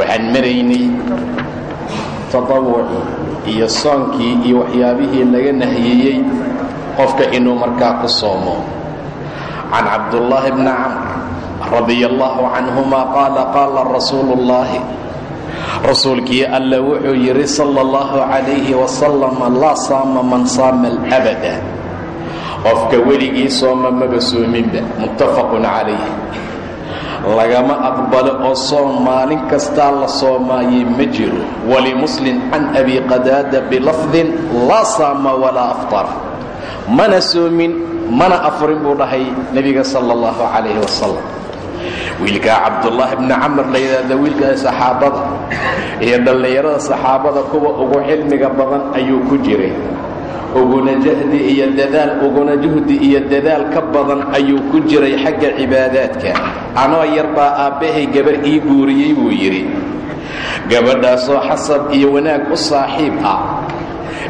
waxaan maraynay tadawuci iyo soonkii iyo waxyaabihii laga nahiyeyey qofka inuu markaa ku soomo. Can cabdullaahi bni camr radia allaahu canhuma qaala qaala rasuulu ullaahi rasuulkii alla wuxuu yidhi sala allahu calayhi wasalam laa saama man saama alabada. Qofka weligii sooma maba soominba muttafaqun calayh lagama aqbalo oo soom maalin kastaa la soomaayey ma jiro. Walimuslim can abi qadaada bilafdin laa saama walaa aftara mana soomin mana afrin buu dhahay nebiga sala allahu calayhi wasalam wiilkaa cabdullaahi bni camar la yidhaahda wiilkaa saxaabada iyo dhallinyarada saxaabada kuwa ugu cilmiga badan ayuu ku jiray uguna jahdi iyo dadaal uguna juhdi iyo dadaal ka badan ayuu ku jiray xagga cibaadaadka. Anoo yar baa aabbahay gabar ii guuriyey buu yidhi. Gabadhaasoo xasab iyo wanaag u saaxiib ah.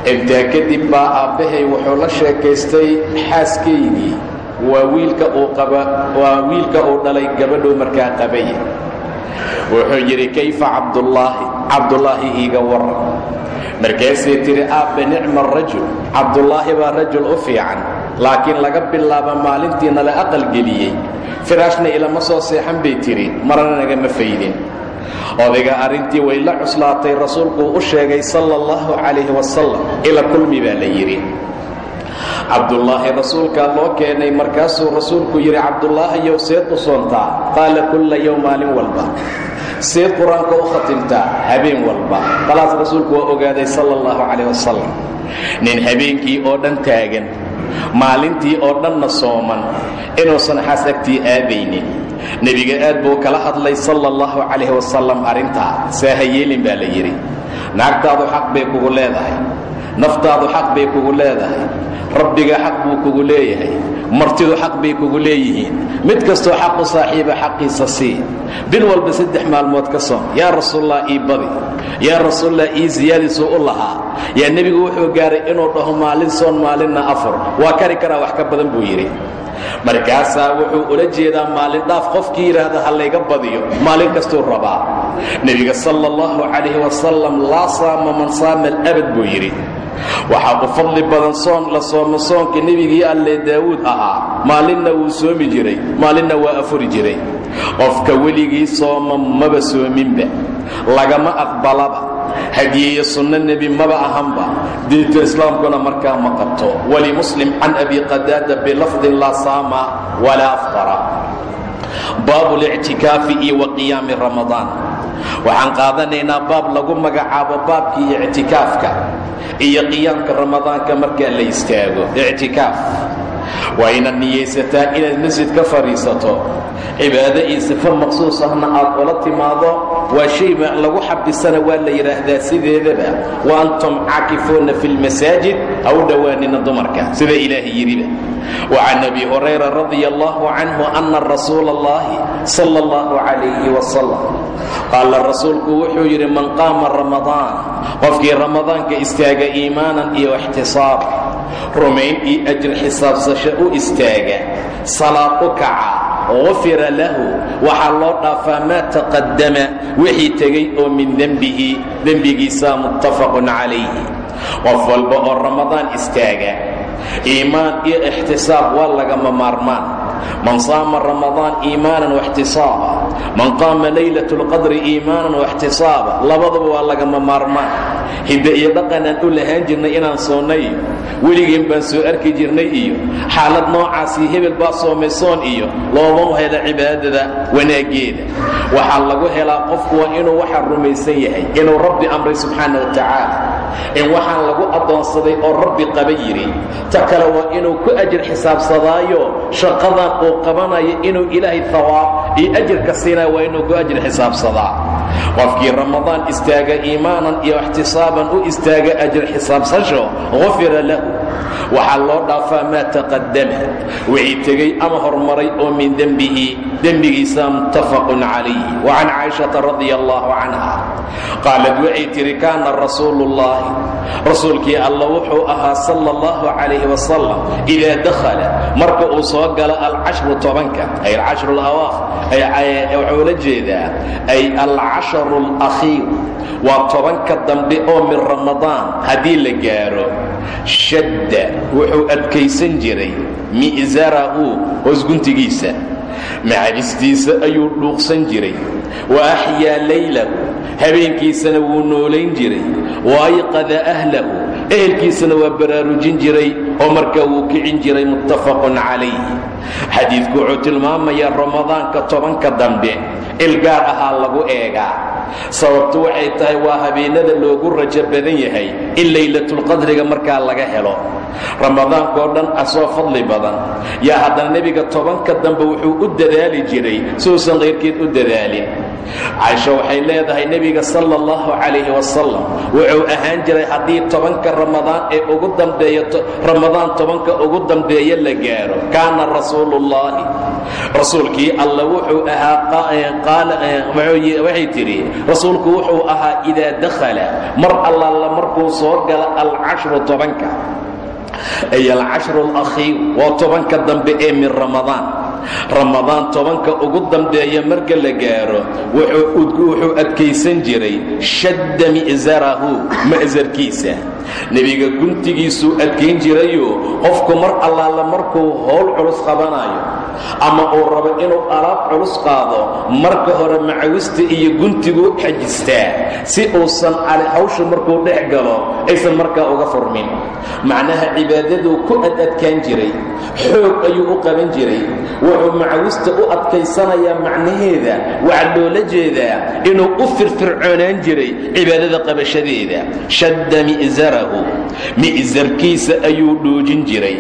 Intaa kadib baa aabbahay wuxuu la sheekaystay xaaskaygii. Waa wiilka uu qaba waa wiilka uu dhalay gabadhuu markaa qabay. Wuxuu yidhi kayfa cabdullaahi? Cabdullaahi iiga waran markaasay tidhi aabbe nicma rajul. Cabdullaahi baa rajul u fiican laakiin laga bilaabo maalintiina la aqalgeliyey firaashna ilama soo seexan bay tidhi marana nagama faydin. Odayga arrintii way la cuslaatay rasuulkuu u sheegay sala allahu calayhi wasalam ila kulmi baa la yidhi cabdullaahi rasuulkaa loo keenay markaasuu rasuulku yidhi cabdullaahiyow seed u soontaa qaala kulla yow maalin walba seed qur'aanka u khatimtaa habeen walba. Khalaas rasuulku waa ogaaday sala allahu calayh wasalam nin habeenkii oo dhan taagan maalintii oo dhanna sooman inuusan xaas agtii aadaynin nebiga aad buu kala hadlay sala allahu calayh wasalam arrintaa saa baa la yidhi. Naagtaadu xaq bay kugu leedahay. Naftaadu xaq bay kugu leedahay. Rabbiga xaq buu kugu leeyahay martidu xaq bay kugu leeyihiin. Mid kastoo xaq u saaxiiba xaqiisa sii. Bil walba saddex maalmood ka soon yaa rasuulallah ii badi. Yaa rasuulallah ii siyaadisuu u lahaa. Yaa nebigu wuxuu gaaray inuu dhaho maalin soon maalinna afur waa kari karaa wax ka badan buu yidhi. Markaasaa wuxuu ula jeedaa maalin dhaaf qofkii yidhaahda ha layga badiyo maalin kastuu rabaa. Nebiga sala allahu calayhi wasalam laa saama man saama alabad buu yidhi waxaa u fadli badan soon la soomo soonka nebigii alle daawuud ahaa. Maalinna wuu soomi jiray. Maalinna waa afuri jiray. Qofka weligii sooma maba soominba. Lagama aqbalaba. Hadiyeeyo sunno nebi maba ahanba. Diinta islaamkuna markaa ma qabto. Walimuslim can abi qadaada bilafdin laa saama walaa aftara baabu lictikaafi iyo wa qiyaami ramadaan. Waxaan qaadanaynaa baab lagu magacaabo baabkii ictikaafka iyo qiyaamka ramadaanka markaa la istaago. Ictikaaf wayna inaad niyaysataa inaad masjid ka fariisato cibaado iyo sifo maqsuus ahna aad ula timaado. Waa shay lagu xabisana waa la yidhaahdaa sideedaba. Wa antum caakifuuna fi lmasaajid ha u dhowaanina dumarka. Sida ilaahay yidhiba. Wa can abi hurayra radia allahu canhu ana rasuula allahi sala allahu calayhi wasalam qaala rasuulku wuxuu yidhi man qaama ramadaan qofkii ramadaanka istaaga iimaanan iyo ixtisaaba rumayn iyo ajir xisaabsasho u istaaga. Salaad u kaca gufira lahu waxaa loo dhaafaa maa taqadama wixii tegey oo min dembihi dembigiisaa muttafaqun calayhi. Qof walba oo ramadaan istaaga iimaan iyo ixtisaab waa lagama maarmaan man saama ramadaan iimaanan waixtisaaba man qaama laylat اlqadri iimaanan waixtisaaba labadaba waa lagama maarmaan. Hidde iyo dhaqanaan u lahaan jirnay inaan soonnay weligeen baan soo arki jirnay iyo xaalad noocaasii hebel baa soomay soon iyo looma hela cibaadada wanaaggeeda. Waxaa lagu helaa qofku waa inuu waxaa rumaysan yahay inuu rabbi amray subxaana wa tacaala. In waxaan lagu addoonsaday oo rabbi qaba yidhi ta kale waa inuu ku ajir xisaabsadaayo shaqadan ramadaan uu qabanayo inuu ilaahay hawaab iyo ajirka siinaya waa inuu ku ajir xisaabsadaa. Qofkii ramadaan istaaga iimaanan iyo ixtisaaban u istaaga ajir xisaabsasho gufira lahu waxaa loo dhaafaa maa taqadama wixii tegey ama hormaray oo min dembihi dembigiisa muttafaqun calayh wa can caaishata radia allahu canha qaalad waxay tihi kaana rasuulu alla wuxuu ahaa sala allahu calayhi wasalam idaa dakhala marka uu soo galo alcashru tobanka ay alcashru alawaaq waxuu la jeedaa ay alcasharu alakhiir waa tobanka dambe oo min ramadaan haddii la gaaro shadda wuxuu adkaysan jiray mi'sarahu hoosguntigiisa macabistiisa ayuu dhuuqsan jiray. Wa axyaa laylahu habeenkiisana wuu noolayn jiray. Wa ayqada ahlahu ehelkiisana waa baraarujin jiray oo markaa wuu kicin jiray muttafaqun calayh xadiidku wuxuu tilmaamayaa ramadaanka tobanka dambe ilgaar ahaa lagu eegaa sababtu waxay tahay waa habeenada loogu rajo badan yahay in laylatulqadriga markaa laga helo ramadaankoo dhan asoo fadli badan. Yaa haddana nebiga tobanka dambe wuxuu u dadaali jiray siuusan qayrkeed u dadaalin. Caaisha waxay leedahay nebiga sala allahu calayhi wasalam wuxuu ahaan jiray haddii tobanka ramadaan ee ugu dambeeya ramadaan tobanka ugu dambeeya la gaaro. Kaana rasuuluullaahi rasuulkii alla wuxuu ahaa waxay tidhi rasuulku wuxuu ahaa idaa dakhala. Mar allaala markuu soo gala alcashru tobanka ay alcashru alakhiir waa tobanka dambe ee min ramadaan ramadaan tobanka ugu dambeeya marka la gaaro wuxuu adkaysan jiray shadda mi'sarahu ma'sarkiisa nebiga guntigiisuu adkayn jirayoo qofku mar allaala markuu howl culus qabanayo ama uu rabo inuu alaab culus qaado marka hore macawista iyo guntiguu xajistaa si uusan hawsha markuu dhex galo aysan markaa uga furmin. Macnaha cibaadaduu ku adadkaan jiray xoog ayuu u qaban jiray wuxuu macawista u adkaysanayaa macnaheeda waxaa loola jeedaa inuu u firfircoonaan jiray cibaadada qabashadeeda. Shadda mi'sarahu mi'sarkiisa ayuu dhuujin jiray.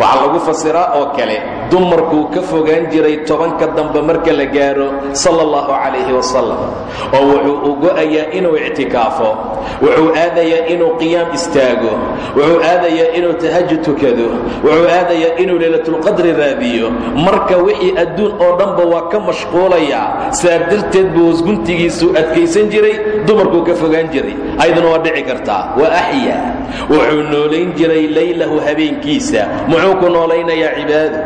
Waxaa lagu fasiraa oo kale dumarkuu ka fogaan jiray tobanka dambe marka la gaaro sala allahu calayhi wasalam oo wuxuu u go'ayaa inuu ictikaafo wuxuu aadayaa inuu qiyaam istaago wuxuu aadayaa inuu tahajud tukado wuxuu aadayaa inuu leylatulqadri raadiyo. Marka wixii adduun oo dhanba waa ka mashquulayaa saa darteed buu wasguntigiisuu adkaysan jiray dumarkuu ka fogaan jiray. Ayaduna waa dhici kartaa. Wa axyaa wuxuu noolayn jiray laylahu habeenkiisa. Muxuu ku noolaynayaa cibaado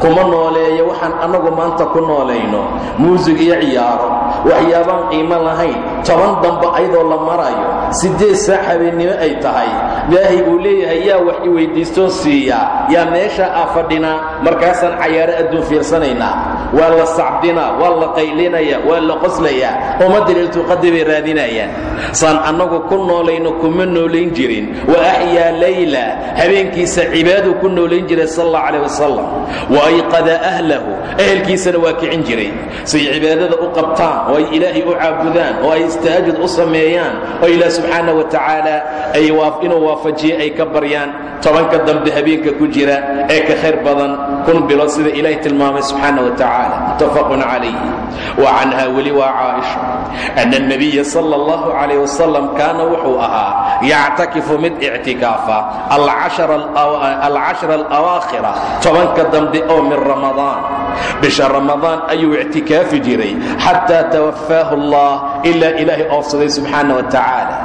kuma nooleeyo waxaan annagu maanta ku noolayno. Muusig iyo ciyaaro. Waxyaabaan qiimo lahayn. Toban dambe ayadoo la marayo. Siddeed saac habeennimo ay tahay ilaahay uu leeyahay yaa wax i weyddiistoon siiya yaa meesha aa fadhinaa markaasaan cayaaro adduun fiirsanaynaa. Waa la sacdinaa waa la qaylinaya waa la qoslayaa ummadda leeltuqaddi bay raadinayaan. Saan annagu ku noolayno kuma noolayn jirin. Wa axyaa layla habeenkiisa cibaaduu ku noolayn jiray sal allah calah wasalam wa ayqada ahlahu ehelkiisana waa kicin jiray. Say cibaadada u qabtaan oo ay ilaahay u caabudaan oo ay istaajud u sameeyaan oo ilaah subxaana wa tacaala ay inuu waafajiye ay ka baryaan. Tobanka dambe habeenka ku jira ee ka khayr badan kun bilood sida ilaahay tilmaamay subxaana wa tacaala. Muttafaqun calayh wa canha weli waa caaisha. Ana alnabiya sala allahu calayh wasalam kaana wuxuu ahaa yactakifu mid ictikaafa alcashara alawaakhira tobanka dambe oo min ramadaan. Bisha ramadaan ayuu ictikaafi jiray xataa tawafaahu allah ilaa ilaahay oofsaday subxaana wa tacaala.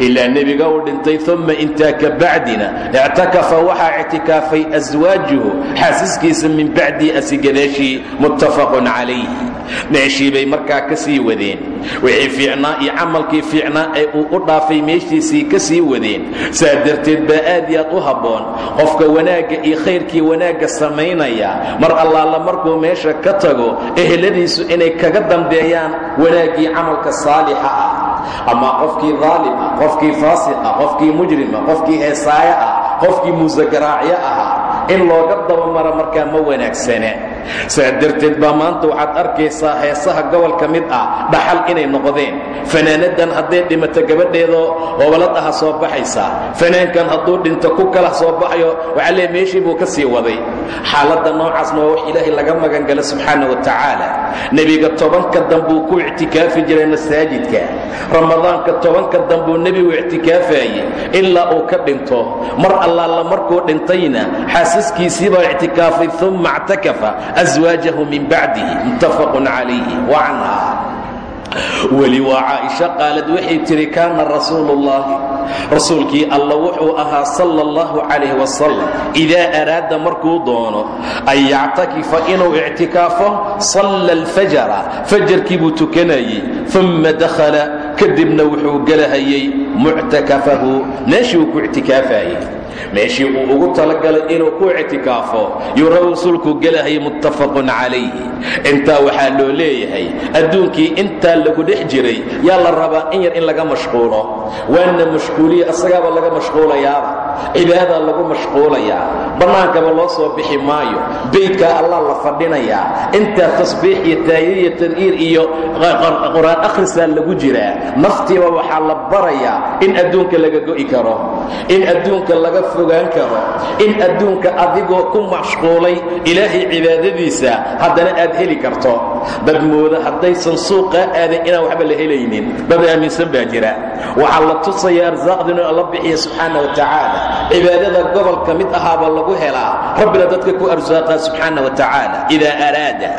Ilaa nebiga uu dhintay uma intaa ka bacdina. Ictakafa waxaa ictikaafay aswaajuhu xaasis xaasiskiisa min bacdii asigadaashii muttafaqun calayh meeshii bay markaa ka sii wadeen. Wixii fiicnaa iyo camalkii fiicnaa ee uu u dhaafay meeshiisii ka sii wadeen. Saa darteed baa aad iyo aad u habboon. Qofka wanaagga iyo khayrkii wanaagga samaynaya mar allaala markuu meesha ka tago eheladiisu inay kaga dambeeyaan wanaaggii camalka saalixa ah. Ama qofkii daalim ah qofkii faasiq ah qofkii mujrima qofkii heesaayo ah qofkii muusagaraacyo ahaa in looga dabamaro markaa ma wanaagsane saa darteed baa maanta waxaad arkaysaa heesaha gobolka mid ah dhaxal inay noqdeen. Fanaanadan hadday dhimato gabadheedoo hobalad aha soo baxaysaa fanaankan hadduu dhinto ku kala soo baxayo waxaa lee meeshii buu ka sii waday. Xaaladda noocaasna waa wax ilaahay laga magangala subxaana wa tacaala. Nebiga tobanka dambuu ku ictikaafi jiray masaajidka. Ramadaanka tobanka dambuu nebigu ictikaafaayey ilaa uu ka dhinto. Mar allaala markuu dhintayna xaasaskiisii baa ictikaafay uma اctakafa aswaajahu min bacdihi muttafaqun calayhi wa canha weli waa caaisha qaalad waxay tidhi kaana rasuulu ullaahi rasuulkii alla wuxuu ahaa sala allahu calayh wasalam idaa araada markuu doono an yactakifa inuu ictikaafo salla alfajara fajarkii buu tukanayey uma dakhala kadibna wuxuu gelahayey muctakafahu meeshii uu ku ictikaafayey meeshii uu ugu talagalay inuu ku ictikaafo yuu rasuulku gelahayay muttafaqun calayhi. Intaa waxaa loo leeyahay adduunkii intaa lagu dhex jiray yaa la rabaa in yar in laga mashquulo. Waana mashquuliya asagaaba laga mashquulayaaba. Cibaadaa lagu mashquulayaa bannaankaba loo soo bixi maayo. Beydkaa allah la fadhinayaa. Intaa tasbiix iyo taayiriya tad'iir iyo qur'aan akhrisaa lagu jiraa. Naftiiba waxaa la barayaa in adduunka laga go'i karo. In adduunka laga fogaan karo in adduunka adigoo ku mashquulay ilaahay cibaadadiisa haddana aad heli karto. Dad mooda haddaysan suuqaa aadan inaan waxba la helaynin. Dad aaminsan baa jira. Waxaa la tusaya arsaaqda inuu alla bixiya subxaana wa tacaala. Cibaadada gobolka mid ahaaba lagu helaa rabbina dadka ku arsaaqaa subxaana wa tacaala idaa araada.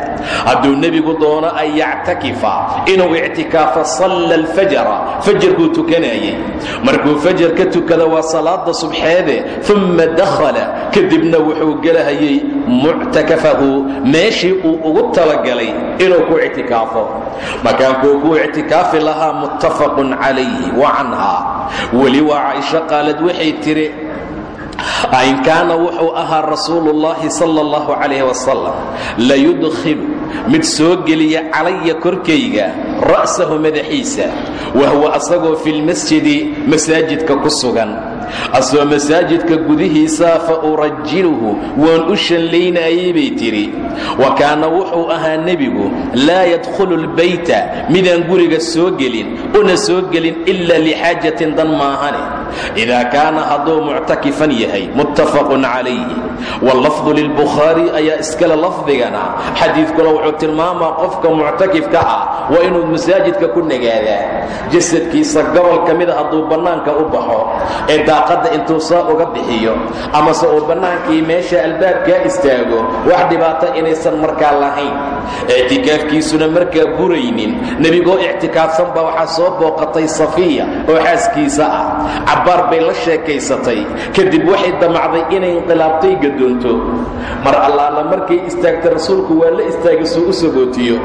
Hadduu nebigu doono an yactakifa inuu ictikaafo salla alfajara fajarkuu tukanayey. Markuu fajar ka tukada waa salaada subxeede uma dakhala. Kadibna wuxuu gelahayey muctakafahu meeshii uu ugu talagalay inuu ku ictikaafo. Makaankuu ku ictikaafi lahaa muttafaqun calayhi wa canha. Weli waa caaisho qaalad waxay tidhi in kaana wuxuu ahaa rasuulu اllahi sal اllahu calayh wasalam layudkhilu mid soo geliya calaya korkayga ra'sahu madaxiisa wahuwa asagoo fi lmasjidi masaajidka ku sugan asoo masaajidka gudihiisaa fa urajiluhu waan u shallaynaayey bay tidhi. Wa kaana wuxuu ahaa nebigu laa yadkhulu lbayta midaan guriga soo gelin una soo gelin ilaa lixaajatin dan maahane. Idaa kaana hadduu muctakifan yahay muttafaqun calayhi. Wallafdu lilbukhaari ayaa iskale lafdigana. Xadiidkuna wuxuu tilmaamaa qofka muctakifka ah waa inuu masaajidka ku nagaadaa. Jasadkiisa gobol ka mida hadduu bannaanka u baxo daaqadda intuu saa uga bixiyo amase uu bannaankii meesha albaabkaa istaago wax dhibaata inaysan markaa lahayn. Ictikaafkiisuna markaa buraynin. Nebigoo ictikaafsan baa waxaa soo booqatay safiya oo xaaskiisa ah. Cabbaar bay la sheekaysatay. Kadib waxay damacday inay inqilaabtay gadoonto mar allaala markay istaagtay rasuulku waa la istaagay suu u sagootiyo.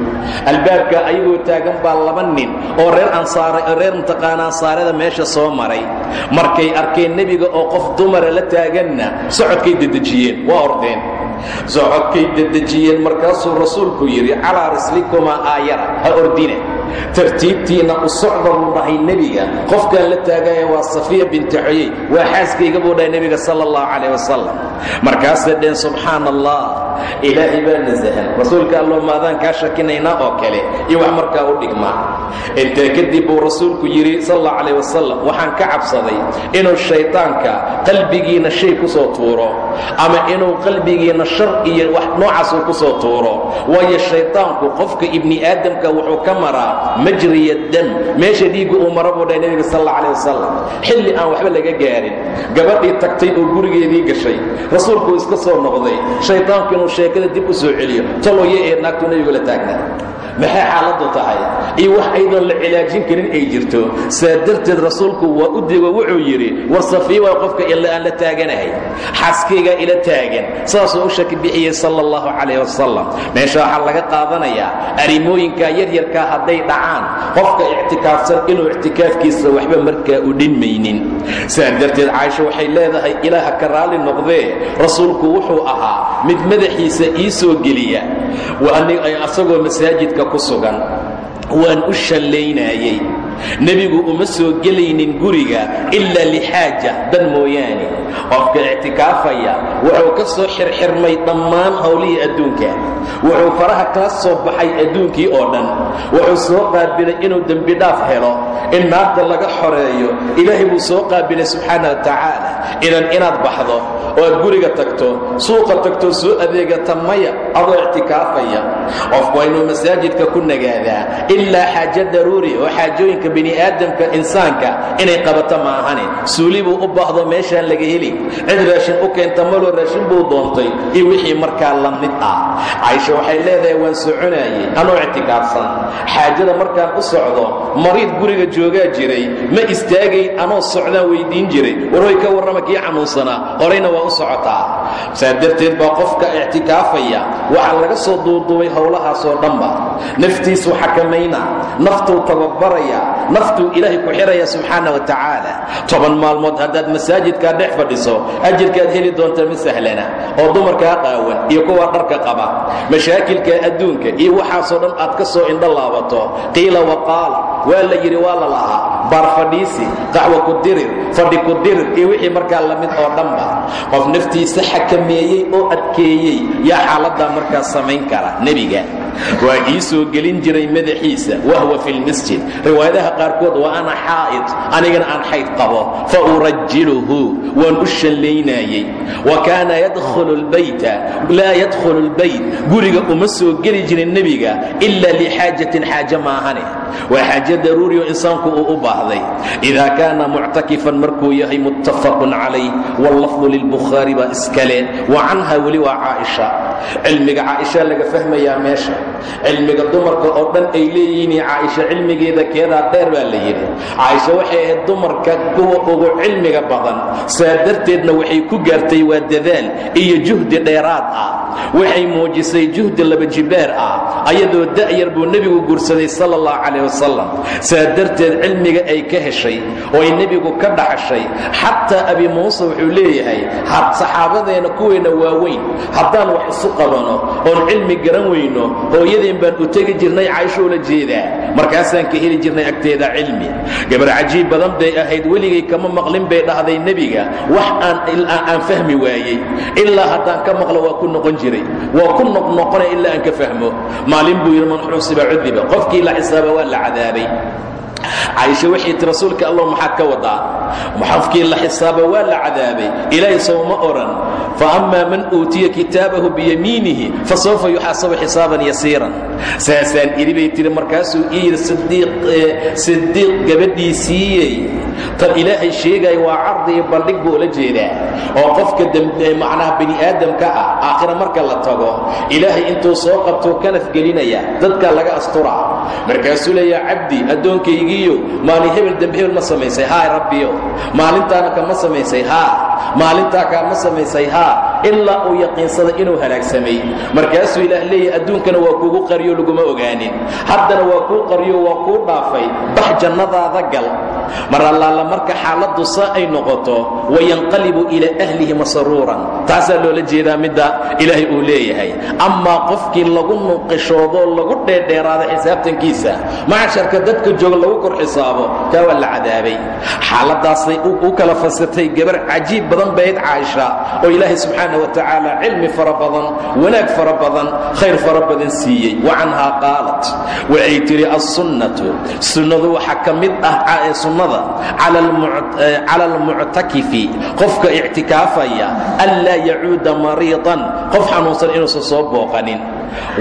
Albaabka ayagoo taagan baa laba nin oo reer ansaare reer mutaqaana ansaarada meesha soo maray. Markay arkeen nebiga oo qof dumara la taaganna socodkay dedejiyeen waa ordeen. Socodkay dedejiyeen markaasuu rasuulku yidhi calaa rislikumaa aayara ha ordine tartiibtiinna u socda buu dhahay nebiga. Qofkaan la taagaya waa safiya binti xoyey waa xaaskayga buu dhahay nebiga sala allahu calayh wasalam markaasay dheen subxaana allah ilaahay baa nasahan rasuulka alloo maadaan kaa shakinaynaa oo kale. Iyo wax markaa u dhigma. Intaa kadib buu rasuulku yidhi sal allahu calayh wasalam waxaan ka cabsaday inuu shaydaanka qalbigiinna shay ku soo tuuro ama inuu qalbigiinna shar iyo wax noocaasuu ku soo tuuro. Waayo shaydaanku qofka ibni aadamka wuxuu ka maraa majriya dam meesha dhiigga uu mara buu dhahay nebiga sal alla calah wasalam xilli aan waxba laga gaarin. Gabadhii tagtay oo gurigeedii gashay. Rasuulkuu iska soo noqday. Shaydaanku inuu sheekada dib u soo celiyo. Taloye ee naagtuu nebigu la taagnaa maxay xaaladdu tahay? Iyo wax aydoon la cilaajin karin ay jirto. Saa darteed rasuulku waa u digo wuxuu yidhi war safiya waa qofka ila aan la taaganahay. Xaaskaygaa ila taagan. Saasuu u shaki bixiyey sala allahu calayh wasalam meesha waxaa laga qaadanayaa arrimooyinkaa yaryarkaa hadday dhacaan. Qofka ictikaafsan inuu ictikaafkiisa waxba markaa u dhinmaynin. Saa darteed caaisha waxay leedahay ilaaha ka raalli noqdee. Rasuulku wuxuu ahaa mid madaxiisa ii soo geliya. Asagoo masaajidka ku sugan. Waan u shallaynaayey nebigu uma soo gelaynin guriga ilaa lixaaja dan mooyaane qofka ictikaafaya wuxuu ka soo xirxirmay dhammaan howlihii adduunka. Wuxuu faraha kala soo baxay adduunkii oo dhan. Wuxuu soo qaabilay inuu dembidhaaf helo. In naarta laga xoreeyo ilaahay buu soo qaabilay subxaana wa tacaala inan inaad baxdo oo aad guriga tagto suuqa tagto soo adeegata maya adoo ictikaafaya. Qofku waa inuu masaajidka ku nagaadaa. Ilaa xaajo daruuri oo xaajooyinka bini'aadamka insaanka inay qabato maahane suuli buu u baahdo meeshaan laga cid raashin u keenta maloo raashin buu doontay iyo wixii markaa la mid ah. Caysha waxay leedahay waan soconaayey anoo ictikaafsan xaajada markaan u socdo mariid guriga joogaa jiray ma istaagayn anoo socdaan weyddiin jiray. Warhoy ka warrama kii xanuunsanaa horayna waa u socotaa. Saa darteed baa qofka ictikaafaya waxaa laga soo duuduubay howlahaasoo dhanba naftiisuu xakamayna naftuu tababaraya naftuu ilaahay ku xiraya subxaana wa tacaala. Toban maalmood haddaad masaajidkaa dhex fadhiso ajirkaad heli doonta ma sahlana oo dumarkaa qaawan iyo kuwaa dharka qaba. Mashaakilka adduunka iyo waxaasoo dhan aad ka soo indho laabato qiila waqaala waa la yidhi waa la lahaa. Baar fadhiisi qaxwo ku dirir fadhi ku dirir iyo wixii markaa la mid oo dhanba qof naftiisa xakameeyey oo adkeeyey yaa xaaladdaa markaa samayn kara nebiga waa ii soo gelin jiray madaxiisa wahwa fi lmasjid riwaayadaha qaarkood waa ana xaa'id anigana aan xayd qabo. Fa urajjiluhu waan u shallaynaayey. Wa kaana yadkhulu lbayta laa yadkhulu lbayt guriga uma soo geli jirin nebiga ila lixaajatin xaaje maahane. Waa xaaje daruuriyo insaanku uu u baahday. Idaa kaana muctakifan markuu yahay muttafaqun calayh. Wallafdu lilbukhaari baa iskale. Wa canha weli waa caaisha cilmiga caaisha laga fahmayaa meesha. Cilmiga dumarka oo dhan ay leeyihiin caaisha cilmigeeda keedaa dheer baa la yidhi. Caaisha waxay ahayd dumarka kuwa ugu cilmiga badan. Saa darteedna waxay ku gaartay waa dadaal iyo juhdi dheeraad ah. Waxay muujisay juhdi laba jibaar ah ayadoo da'yar buu nebigu guursaday sala allahu calayh wasalam saa darteed cilmiga ay ka heshay oo ay nebigu ka dhaxashay xataa abi muuse wuxuu leeyahay saxaabadeenna kuweenna waaweyn haddaan wax isu qabano oon cilmi garan weyno hooyadeen baan u tegi jirnay caaisho la jeedaa. Markaasaan ka heli jirnay agteeda cilmi. Gabar cajiib badan bay ahayd weligay kama maqlin bay dhahday nebiga. Wax aan fahmi waayey. Ilaa haddaan ka maqlo waa ku noqon jiray. Waa ku noqnoqonay ilaa aan ka fahmo. Maalin buu yidhi man xusiba cudiba qofkii la xisaaba waa la cadaabay caaisha waxay ti rasuulka allah maxaad ka wadaa? Qofkii la xisaaba waa la cadaabay. Ilaahay sowma odhan faama man uutiya kitaabahu biyamiinihi fasawfa yuxaasabu xisaaban yasiiran. Saasaan idhi bay tihi markaasuu ii yidhi sidiiq gabadhiisiiyey tan ilaahay sheegaya waa cardi iyo bandhig buu ula jeedaa. Oo qofka macnaha bani aadamka ah aakhira marka la tago ilaahay intuu soo qabtuu kanaf gelinaya dadka laga asturaa. Markaasuu leeyaa cabdi addoonkaygiiyo maalin hebel dembe hebel ma samaysay haa rabbiyo. Maalintaana kama samaysay haa. Maalintaa kaama samaysay haa. Ilaa uu yaqiinsada inuu halaagsamay. Markaasuu ilaah leeyahy adduunkana waa kuugu qariyo laguma ogaanin. Haddana waa kuu qariyo waa kuu dhaafay. Bax jannadaada gal mar allaala marka xaaladdu saa ay noqoto wayanqalibu ilaa ahlihi masruuran. Taasaa loola jeedaa midda ilaahay uu leeyahay. Amaa qofkii lagu nuqishoodoo lagu dheerdheeraada xisaabtankiisa macsharka dadka jooga lagu kor xisaabo kaa waa la cadaabay. Xaaladaasay u kala fasirtay gabar cajiib badan bayd caaisha oo ilaahay subxaana wa tacaala cilmi fara badan wanaag fara badan khayr fara badan siiyey. Wa canhaa qaalat waxay tidhi assunnatu. Sunnadu waxaa ka mid ah sunnada cala almuctakifi qofka ictikaafaya anlaa yacuuda mariidan qof xanuunsan inuusan soo booqanin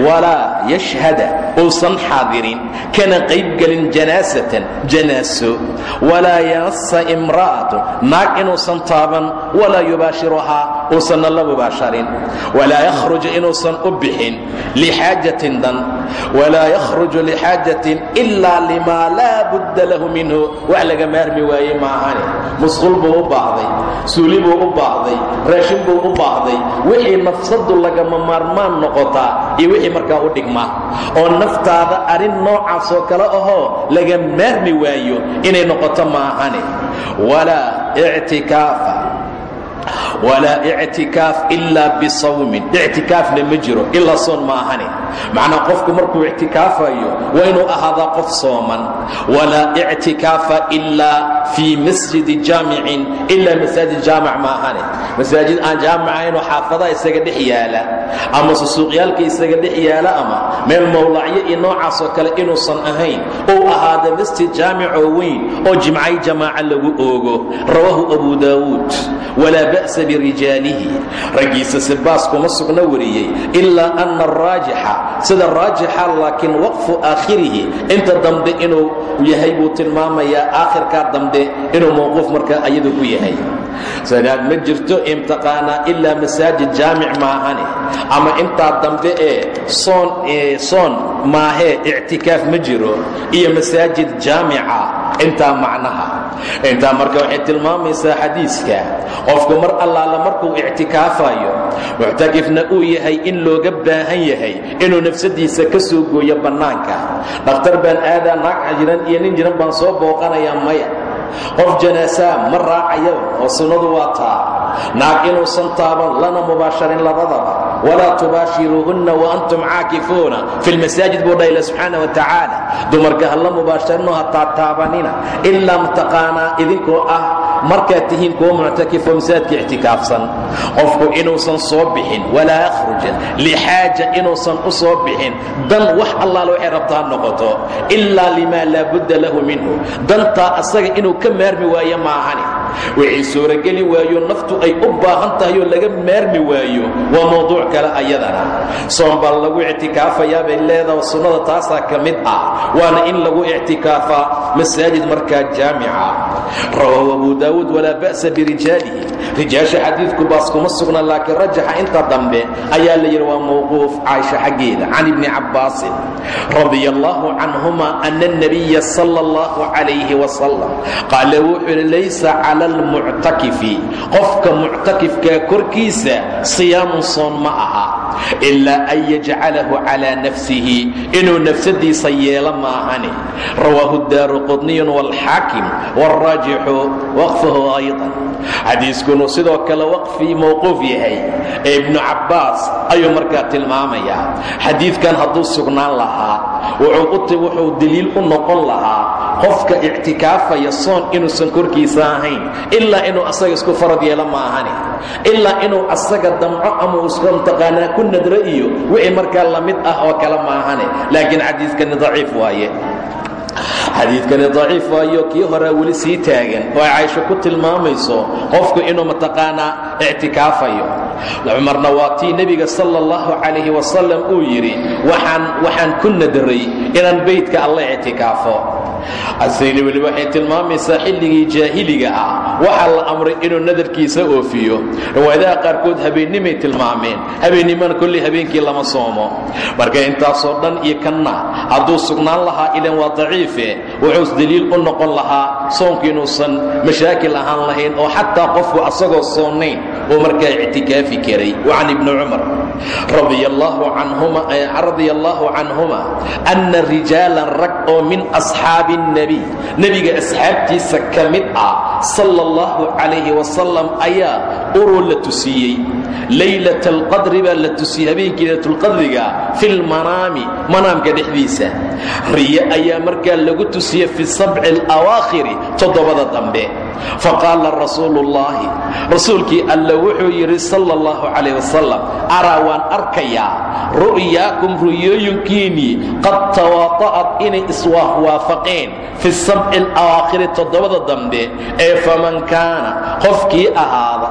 walaa yashhada uusan xaadirin kana qaybgelin janaasatan janaaso walaa yanasa imra'atu naag inuusan taaban walaa yubaashiruhaa uusanna la mubaasharin walaa yakhruju inuusan u bixin lixaajatin dan walaa yakhruju lixaajatin ilaa limaa laa budda lahu minhu wax laga maarmi waaye maahane. Musqul buu u baahday suuli buu u baahday raashin buu u baahday. Wixii nafsadu lagama maarmaan noqotaa iyo wixii markaa u dhigma. Oo naftaada arrin noocaasoo kale ahoo laga maarmi waayo inay noqoto maahane. Walaa ictikaafa walaa ictikaaf ilaa bisawmin ictikaafna ma jiro ilaa soon ma ahani macnaa qofku markuu ictikaafayo waa inuu ahaadaa qof sooman. Walaa ictikaafa ilaa fii masjidi jaamicin ilaa masaajid jaamic ma ahani. Masaajid aan jaamic ahaynoo xaafadaha isaga dhex yaalla ama susuuqyaalka isaga dhex yaalla ama meel mowlacyo iyo noocaasoo kale inuusan ahayn ou ahaada masjid jaamicoo weyn oo jimcay jamaaca lagu oogo. Rawaahu abu daawuud. Walaa ba'sa birijaalihi raggiisa sibaas kuma sugna wariyey ilaa ana araajixa sida raajixa laakiin waqfu aakhirihi inta dambe inuu yahay buu tilmaamayaa aakhirkaa dambe inuu mawquuf markaa ayadu ku yahay. Sanaad ma jirto imtiqaanaa ilaa masaajid jaamic maahane ama intaa dambe ee soon maahee ictikaaf ma jiro iyo masaajid jaamica intaa macnaha. Intaa marka waxay tilmaamaysaa xadiiska qofku mar allaala markuu ictikaafayo muctakifna uu yahay in looga baahan yahay inuu nafsadiisa ka soo gooyo bannaanka. Dhakhtar baan aadaa naag jiran iyo nin jiran baan soo booqanayaa maya. Qof janaasaa ma raacayaba oo sunnadu waa taa. Naag inuusan taaban lana mubaasharin labadaba. Walaa tubaashiruuhunna waantum caakifuuna fi lmasaajid buu dhahila subxaana wa tacaala. Dumarka hala mubaasharinoo ha taataabanina ilaa mtaqaanaa idinkoo ah markaad tihiin kuwa muctakifo masaajidka ictikaafsan qofku inuusan soo bixin walaa yakhruja lixaaja inuusan u soo bixin dan wax allaale waxay rabtaa noqoto ilaa limaa laa budda lahu minhu dantaa asaga inuu ka maarmi waayo maahani wixii suurageli waayo naftu ay u baahan tahay oo laga maarmi waayo waa mawduuc kale ayadana. Sombaa lagu ictikaafayaa bay leedaha sunnada taasaa ka mid ah. Waana in lagu ictikaafa masaajid markaa jaamica. Rawaahu abu daawuud walaa ba'sa birijaalihi. Rijaasha xadiidku baas kuma sugna laakiin rajaxa inta dambe ayaa la yidhi waa mawquuf caaisha xaggeeda can ibni cabbaasin radi allaahu canhuma ana اnabiya sala اllahu calayhi wasalam qaala wuxuu cala almuctakifi qofka muctakifkaa korkiisa siyaamun soon ma aha ilaa an yajcalahu calaa nafsihi inuu nafsadiisa yeelo maahani rawaahu daaru qudniyun wاlxaakim wاlraajixu waqfahu ayضa xadiiskunu sidoo kale waqfii mawquuf yahay ee ibnu cabbaas ayuu markaa tilmaamayaa xadiidkan hadduu sugnaan lahaa wuxuu deliil u noqon lahaa qofka ictikaafaya soon inuusan korkiisa ahayn ilaa inuu asaga isku farad yeelo ma ahani. Ilaa inuu asaga damco ama uska mtaqaanaa ku nadro iyo wixii markaa la mid ah oo kale ma ahane laakiin xadiidkani daciif waaye. Xadiidkani daciif waayo kii horea weli sii taagan oo ay ku tilmaamayso qofku inuu mataqaanaa ictikaafayo. Cumarna waa tii nebiga sala allahu calayhi wasalam uu yidhi waxaan waxaan ku nadray inaan beydka alla ictikaafo asayni weli waxay tilmaamaysaa xilligii jaahiliga ah. Waxaa la amray inuu nadarkiisa oofiyo. Riwaayadaha qaarkood habeennimay tilmaameen. Habeennimana kolley habeenkii lama soomo. Marka intaasoo dhan iyo kanna hadduu sugnaan lahaa ilan waa daciife wuxuus deliil u noqon lahaa soonku inuusan mashaakil ahaan lahayn oo xataa qofku asagoo soonayn uu markaa ictikaafi karay. Wacan ibni cumar radia allaahu canhuma anna rijaalan rag oo min asxaabi اnebiy nebiga asxaabtiisa ka mid ah sal اllahu calayhi wasalam ayaa uroo la tusiiyey laylat alqadri baa la tusiyey habeenkii laylatulqadriga fi lmanaami manaamka dhexdiisa. Riyo ayaa markaa lagu tusiye fi sabci alawaakhiri toddobada dambe faqaala rasuulu ullaahi rasuulkii alla wuxuu yidhi sala اllahu calayh wasalam araa waan arkayaa ru'yaakum ruyooyinkiinnii qad tawaata'ad inay iswaafwaafaqeen fi sabci alawaakhiri toddobada dambe ee faman kaana qofkii ahaada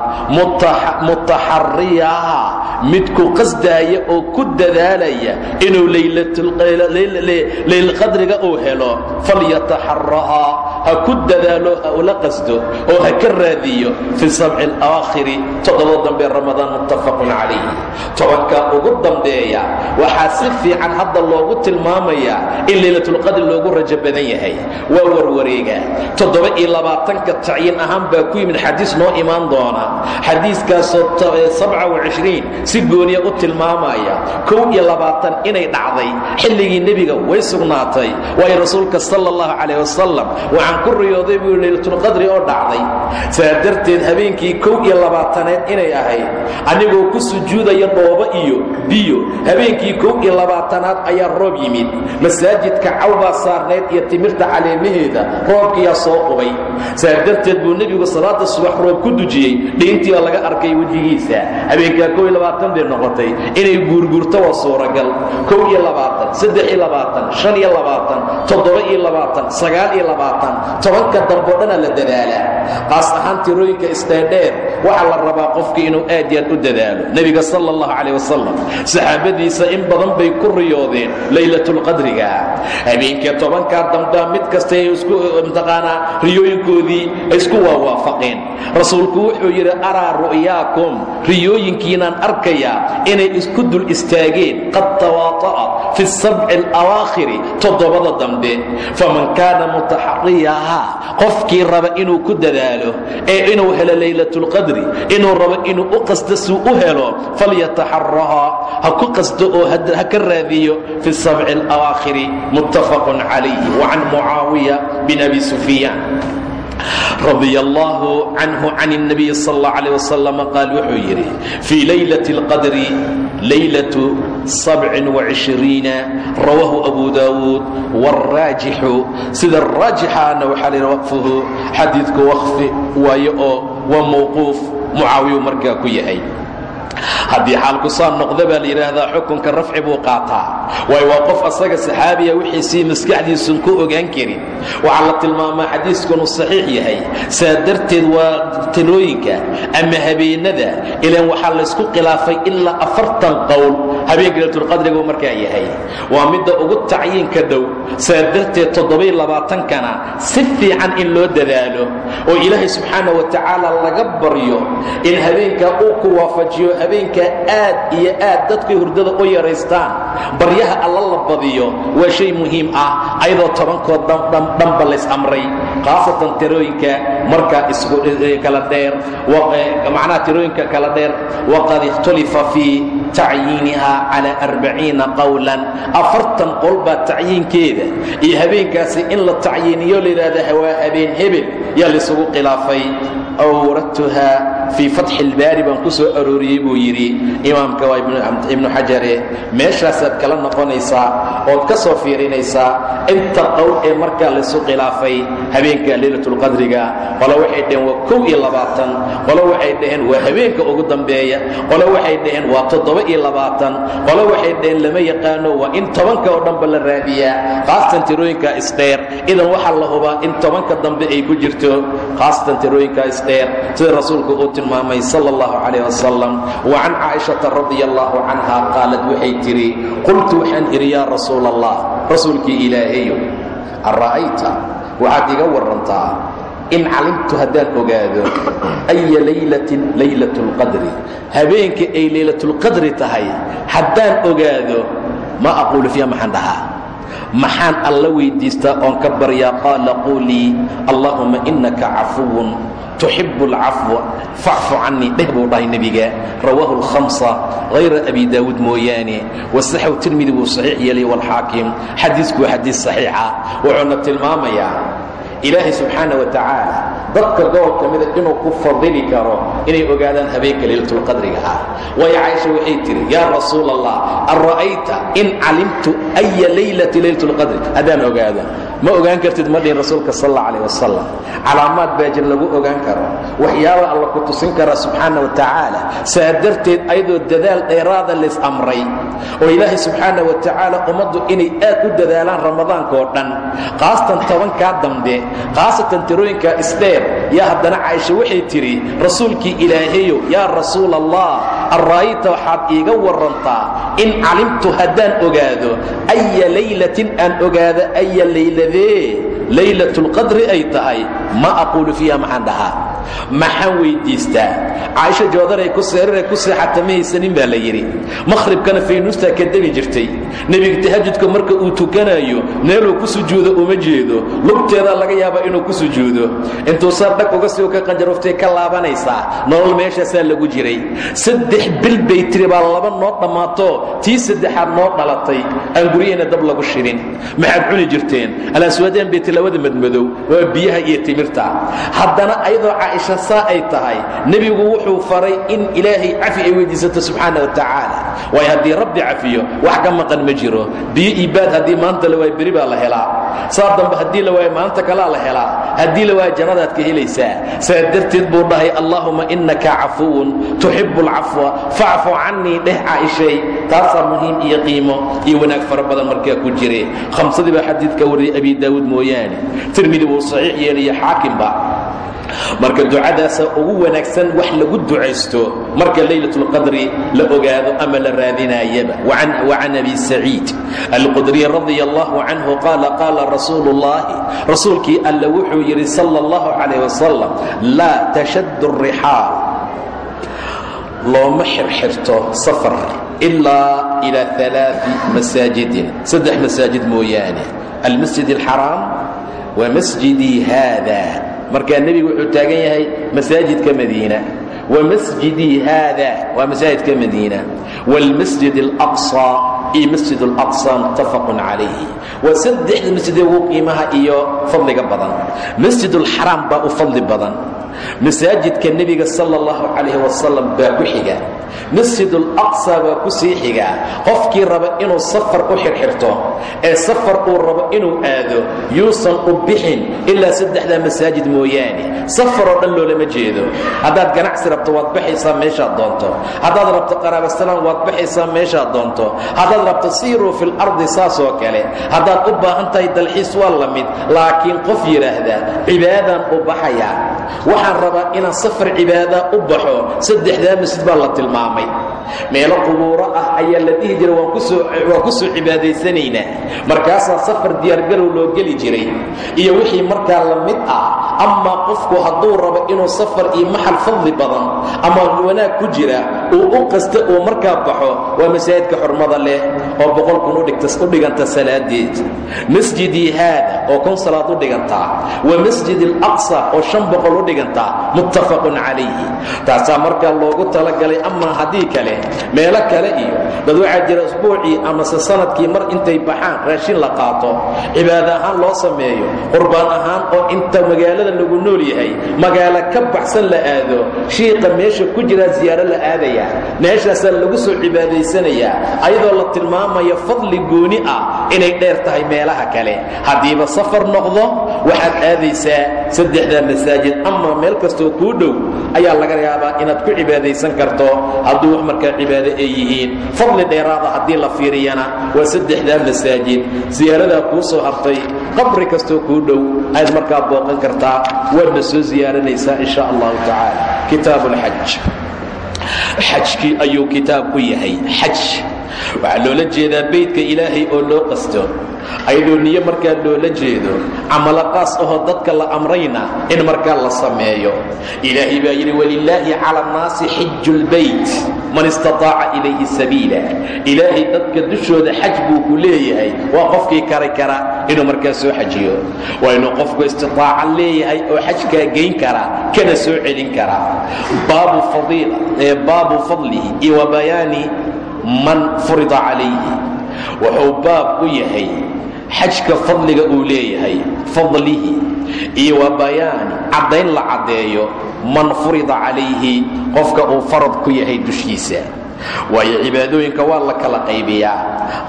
mutaxariyaha midku qasdaaya oo ku dadaalaya inuu laylatulqadriga uu helo falyataxarahaa ha ku dadaalo ha ula qasdo oo ha ka raadiyo fi sabci alawaakhiri toddobada dambe ramadaan muttafaqun calayh tobanka ugu dambeeya waxaa si fiican hadda loogu tilmaamayaa in laylatulqadri loogu rajo badan yahay. Waa warwareega. Toddoba iyo labaatanka tacyiin ahaan baa ku yimid xadiis noo imaan doona. Xadiiskaasoo sabca wacishriin si gooniya u tilmaamaya kow iyo labaatan inay dhacday xilligii nebiga way sugnaatay. Waayo rasuulka sala allahu calayh wasalam waxaan ku riyooday buu laylatulqadri oo dhacday. Saa darteed habeenkii kow iyo labaataneed inay ahayd anigoo ku sujuudaya dhoobo iyo biyo habeenkii kow iyo labaatanaad ayaa roob yimid. Masaajidka cawbaa saarnayd iyo timirta caleemaheeda roobkiyaa soo qubay. Saa darteed buu nebigu salaada subax roob ku dujiyey dhiintii oo laga arkay wejigiisa. Habeenkaa kow iyo bay noqotay inay guurguurto waa suuragal. Kow iyo labaatan saddex iyo labaatan shan iyo labaatan toddoba iyo sagaal iyo labaatan tobanka damboo dhana la dadaalaa. Qaas ahaan tirooyinka isteendheer waxaa la rabaa qofki inuu aad yaad u dadaalo. Nebiga sala allahu calayh wasalam saxaabadiisa in badan bay ku riyoodeen laylatulqadriga habeenkii tobankaa dambaa mid kasta ay isku mataqaanaa riyooyinkoodii ay isku waawaafaqeen rasuulku wuxuu yidhi araa ru'yaakum? Riyooyinkiinaan arkayaa inay isku dul istaageen qad tawaata'a fi sabci alawaakhiri toddobada dambe. Faman kaana mutaxaqiyaha qofkii raba inuu ku dadaalo ee inuu helo laylatulqadri inuu rabo inuu u qasta suu u helo falyataxaraha ha ku qasto oo ha ka raadiyo fi sabci alawaakhiri muttafaqun calayh wacan mucaawiya bin abi sufyaan radi allaahu canhu can الnabiy sal اllah alيه wasalam qaal wuxuu yidhi fii laylaة اlqadri laylatu sabcin وacishriina rawaahu abu daawuud wاraajixu sida raajixaana waxaa la yidhi waqfuhu xadiidku waqfi waayo oo waa mawquuf mucaawiyu markaa ku yahay haddii xaalku saa noqda baa la xukunka rafci buu qaataa. Waayo waa qof asaga saxaabiya wixiisii maskaxdiisun ku ogaan karin. Waxaa la tilmaamaa xadiiskunuu saxiix yahay. Saa darteed waa talooyinka ama habeenada ilaan waxaa laysku khilaafay ilaa afartan qowl habeenka laylatulqadrigu markaa yahay. Waa midda ugu tacyiinka dhow. Saa darteed toddobai labaatankana si fiican in loo dadaalo oo ilaahay subxaana wa tacaala laga baryo in habeenkaa uu ku waafajiyo habeenka aad iyo aad dadkay hurdada u yaraystaan baryaha alla la badiyo waa shay muhiim ah ayadoo tobankood dhanba lays amray khaasatan tirooyinka markaa iskala dheer macnaha tirooyinka kala dheer waqad ikhtulifa fii tacyiiniha cala arbaciina qowlan afartan qol baa tacyiinkeeda iyo habeenkaasi in la tacyiiniyo layidhahda waa habeen hebel yaa laysugu khilaafay awradtuha fii fatxi ilbaari baan ku soo arooriyey buu yidhi imaamka waa ibnu xajare meeshaasaad kala noqonaysaa ood ka soo fiirinaysaa inta qowl ee markaa laysu khilaafay habeenka leylatulqadriga qolo waxay dhaheen waa kow iyo labaatan qolo waxay dhaheen waa habeenka ugu dambeeya qolo waxay dhaheen waa toddoba qolo waxay dhaheen lama yaqaano waa in tobanka oo dhanba la raadiyaa. Khaasatan tirooyinka isdheer idan waxaa la hubaa in tobanka dambe ay ku jirto. Khaasatan tirooyinka isdheer sida rasuulku uu tilmaamay sal اllahu calayh wasalam wa can caaishata radi allahu canha qaalad waxay tidhi qultu waxaan idhi yaa rasuul allah rasuulkii ilaahayo ara'ayta waxaad iga warantaa in calimtu haddaan ogaado aya laylatin laylat اlqadri habeenka ay laylatulqadri tahay haddaan ogaado ma aquulu fiiha maxaan dhahaa. Maxaan alla weydiistaa oon ka baryaa qaala quulii allahuma inaka cafuwun tuxibu alcafwa facfu canii dheh buu dhahay nebiga rawaahu alkhamsa hayra abi daawuud mooyaane wasaxow tirmidi wuu saxiix yeelay walxaakim. Xadiisku waa xadiis saxiixa wuxuuna tilmaamayaa ilaahay subxaana wa tacaala dadka gobol ka mida inuu ku fadili karo inay ogaadaan habeenka laylatulqadriga ah. Waayo caaisha waxay tihi yaa rasuul allah ara'ayta in calimtu aya laylati laylatulqadri haddaan ogaado ma ogaan kartid ma rasuulka sal alla calah wasalam calaamaad baajin lagu ogaan karo. Waxyaaba alla ku tusin kara subxaana wa tacaala saa darteed ayadoo dadaal dheeraada lays amray. Oo ilaahay subxaana wa tacaala ummaddu inay aad u dadaalaan ramadaanka oo dhan. Khaasatan tobankaa dambe khaasatan tirooyinka isdheer yaa haddana caaisha waxay tidhi rasuulkii ilaahayow yaa rasuul allah ara'ayta waxaad iiga warantaa in calimtu haddaan ogaado aya laylatin aan ogaado aya layladee laylatulqadri ay tahay ma aquulu fiiha maxaan dhahaa. Maxaan weyddiistaa caaisha joodaray ku seeraray ku seexata ma haysanin baa la yidhi. Makhribkana faynuustaa ka degi jirtay. Nebiga tahajudka marka uu tukanayo meeluu ku sujuudo uma jeedo. Lugteedaa laga yaabaa inuu ku sujuudo. Intuu sar dhag uga sii ka qanjaruftay ka laabanaysaa. Nolol meeshaasaa lagu jiray. Saddex bil bay tiri baa laba noo dhammaato tii saddexaad noo dhalatay. Aan guryaheenna dab lagu shidhin maxaad cuni jirteen. Alaaswadeen bay tilawada madmadow waa biyaha iyo timirta. Haddana ayadoo caaisha saa ay tahay nebigu wuxuu faray in ilaahay cafi ay weydiisato subxaana wa tacaala. Waayo haddii rabbi cafiyo wax ka maqan ma jiro. Biyo iibaad haddii maanta la waayo beri baa la helaa saa dambe haddii la waayo maanta kalaa la helaa. Haddii la waayo jannadaad ka helaysaa. Saa darteed buu dhahay allaahuma innaka cafuwun tuxibu alcafwa facfu cannii dheh caaishay taasaa muhiim iyo qiimo iyo wanaag fara badan markaa ku jire. Khamsadii baa xadiidka wariyay abi daawuud mooyaane. Tirmidi wuu saxiix yeeliyo xaakimba marka ducadaasa ugu wanaagsan wax lagu ducaysto marka laylatulqadri la ogaado ama la raadinaayaba. Wacan abi saciid alqudriy radia allahu canhu qaala qaala rasuulu ullahi rasuulkii alla wuxuu yidhi sala allahu calayh wasalam laa tashaddu rixaal looma xirxirto safar ilaa ilaa alaai masaajidin. Saddex masaajid mooyaane. Almasjid alxaraam wa masjidii haada markaa nebigu wuxuu taagan yahay masaajidka madiina wamasjidii haada waa masaajidka madiina wاlmasjid اlأqصى iyo masjid اlأqصى muttafaqun calayhi waa saddexda masjidee ugu qiimaha iyo fadliga badan masjid اlxaraam baa u fadli badan masaajidka nebiga sala اllahu calayh wasalam baa ku xiga. Masjid اlaqsa baa ku sii xiga. Qofkii raba inuu safar u xirxirto ee safar uu rabo inuu aado yuusan u bixin ilaa saddexdaa masaajid mooyaane. Safar oo dhan loolama jeedo. Haddaad ganacsi rabto waad baxaysaa meeshaad doonto. Haddaad rabto qaraabasalaan waad baxaysaa meeshaad doonto. Haddaad rabto siiruu fi lardi saasoo kale. Haddaad u baahan tahay dalxiis waa la mid laakiin qof yidhaahda cibaadaan u baxaya waxaan rabaa inaan safar cibaada u baxo saddexdaa masjid baa la tilmaamay. Meelo qubuuro ah ayaa la dhihi jiray waan ku soo cibaadaysanaynaa. Markaasaa safar diyaargarow loo geli jiray. Iyo wixii markaa la mid ah amaa qofku hadduu rabo inuu safar iyo maxal fadli badan ama wanaag ku jira uu u qasta uu markaa baxo waa masaajidka xurmada leh oo boqol kun u dhiganta salaadeed masjidii haada oo kun salaad u dhigantaa wa masjid alaqsa oo shan boqol u dhigantaa muttafaqun calayhi. Taasaa markaa loogu talagalay amaa haddii kale meelo kale iyo dad waxaa jira usbuucii amase sannadkii mar intay baxaan raashin la qaato cibaado ahaan loo sameeyo qurbaan ahaan oo inta magaalada lagu nool yahay magaalo ka baxsan la aado shiiqa meesha ku jiraa siyaaro la aadayaa meeshaasaa lagu soo cibaadaysanayaa ayadoo la tilmaamayo fadli gooni ah inay dheer tahay meelaha kale. Haddiiba safar noqdo waxaad aadaysaa saddexdaa masaajid. Ama meel kastoo kuu dhow ayaa laga yaabaa inaad ku cibaadaysan karto. Hadduu wax markaa cibaado ay yihiin fadli dheeraada haddii la fiiriyana waa saddexdaa masaajid. Siyaaradaa kuu soo hartay qabri kastoo kuu dhow ayaad markaa booqan kartaa. Waadna soo siyaaranaysaa in sha allahu tacaala. Kitaabu lxaj xajkii ayuu kitaab u yahay. Xaj waxaa loola jeedaa beydka ilaahay oo loo qasto ayadoo niyo markaa loola jeedo camalo qaas ahoo dadka la amrayna in markaa la sameeyo. Ilaahay baa yidhi walilaahi cala annaasi xiju lbayt man istataaca ilayhi sabiila. Ilaahay dadka dushooda xaj buu ku leeyahay. Waa qofkii kari kara inuu markaa soo xajiyo. Waa inuu qofku istitaaca leeyahay oo xajkaa geyn kara kana soo celin kara. Baabu fadlihi iyo wa bayaani man furida calayhi wuxuu baab u yahay xajka fadliga uu leeyahay fadlihi iyo wa bayaani caddayn la caddeeyo man furida calayhi qofka uu farad ku yahay dushiisa. Waayo cibaadooyinka waa la kala qaybiyaa.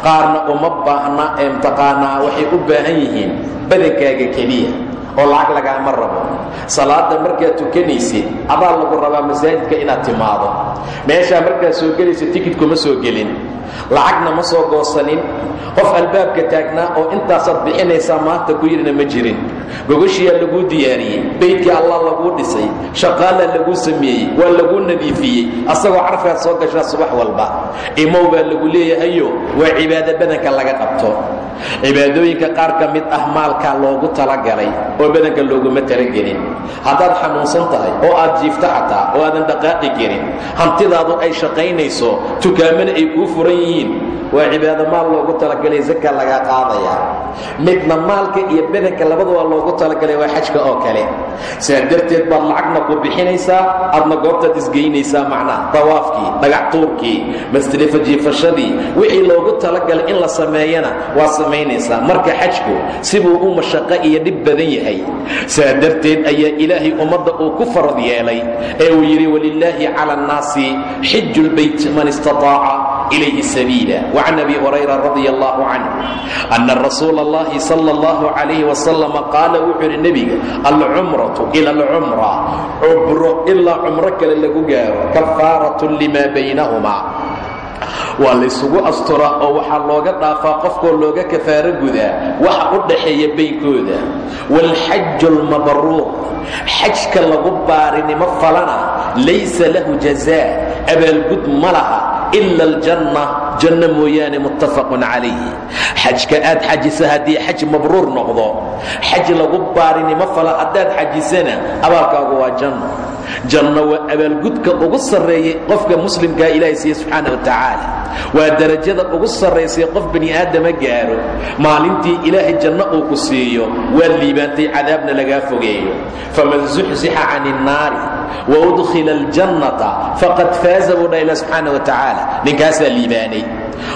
Qaarna uma baahna ee mtaqaanaa waxay u baahan yihiin badankaaga keliya oo lacag lagaama rabo. Salaada markaad tukanaysid adaa lagu rabaa masaajidka inaad timaado. Meeshaa markaad soo gelaysa tikidkuma soo gelin lacagna ma soo goosanin. Qof albaabka taagnaa oo intaasaad bixinaysaa maanta ku yidhina ma jirin. Gogashiyaa laguu diyaariyey beydkii allah laguu dhisay shaqaalaa laguu sameeyey waa laguu nadiifiyey asagoo carfaad soo gashaa subax walba. Imow baa lagu leeyahayo waa cibaado badanka laga qabto. Cibaadooyinka qaar ka mid ah maalkaa loogu talagalay oo badanka looguma talagelin. Haddaad xanuunsan tahay oo aad jiifto xataa oo aadan dhaqaaqi karin hantidaadu ay shaqaynayso tukaamana ay kuu furan yihiin waa cibaado maal loogu talagalay zaka lagaa qaadayaa midna maalka iyo badanka labaduba loogu talagalay waa xajka oo kale. Sidaa darteed baad lacagna ku bixinaysaa adna goobtaad isgeynaysaa macnaha dawaafkii dhagax tuurkii masdelifa jiifashadii. Wixii loogu talagalay in la sameeyana waa samaynaysaa. Marka xajku sibuu u mashaqo iyo dhib badan yahay. Sidaa darteed ayaa ilaahay ummadda uu ku farad yeelay ee uu yidhi walilaahi cala annaasi xiju lbayt man istataaca ilayhi sabiila wcan abi hurayra radi allah canh ana rasuula allahi sal اllahu calayh wasalam qaala wuxuu yidhi nebiga alcumratu ila alcumra cubro ilaa cumro kale lagu gaaro kafaaratun lima baynahumaa waa laysugu asturaa oo waxaa looga dhaafaa qofkoo looga kafaaro gudaa waxa u dhaxeeya baynkooda waalxaju almabruur xajka lagu baarinimo falana laysa lahu jazaa abaalgud ma laha ila aljanna janno mooyaane muttafaqun calayh xajka aad xajisa haddii xaj mabruur noqdo xaj lagu baarinimo fala haddaad xajisana abaalkaagu waa janno janno waa abaalgudka ugu sarreeyey qofka muslimkaa ilaahay siiye subxaana wa tacaala waa darajada ugu sarraysay qof bani aadama gaaro. Maalintii ilaahay janno uu ku siiyo waa liibaantay cadaabna lagaa fogeeyo. Faman zuxzixa can innaari wa udkhila aljannata faqad faaza buu dha ilah subxaana wa tacaala ninkaasaa liibaanay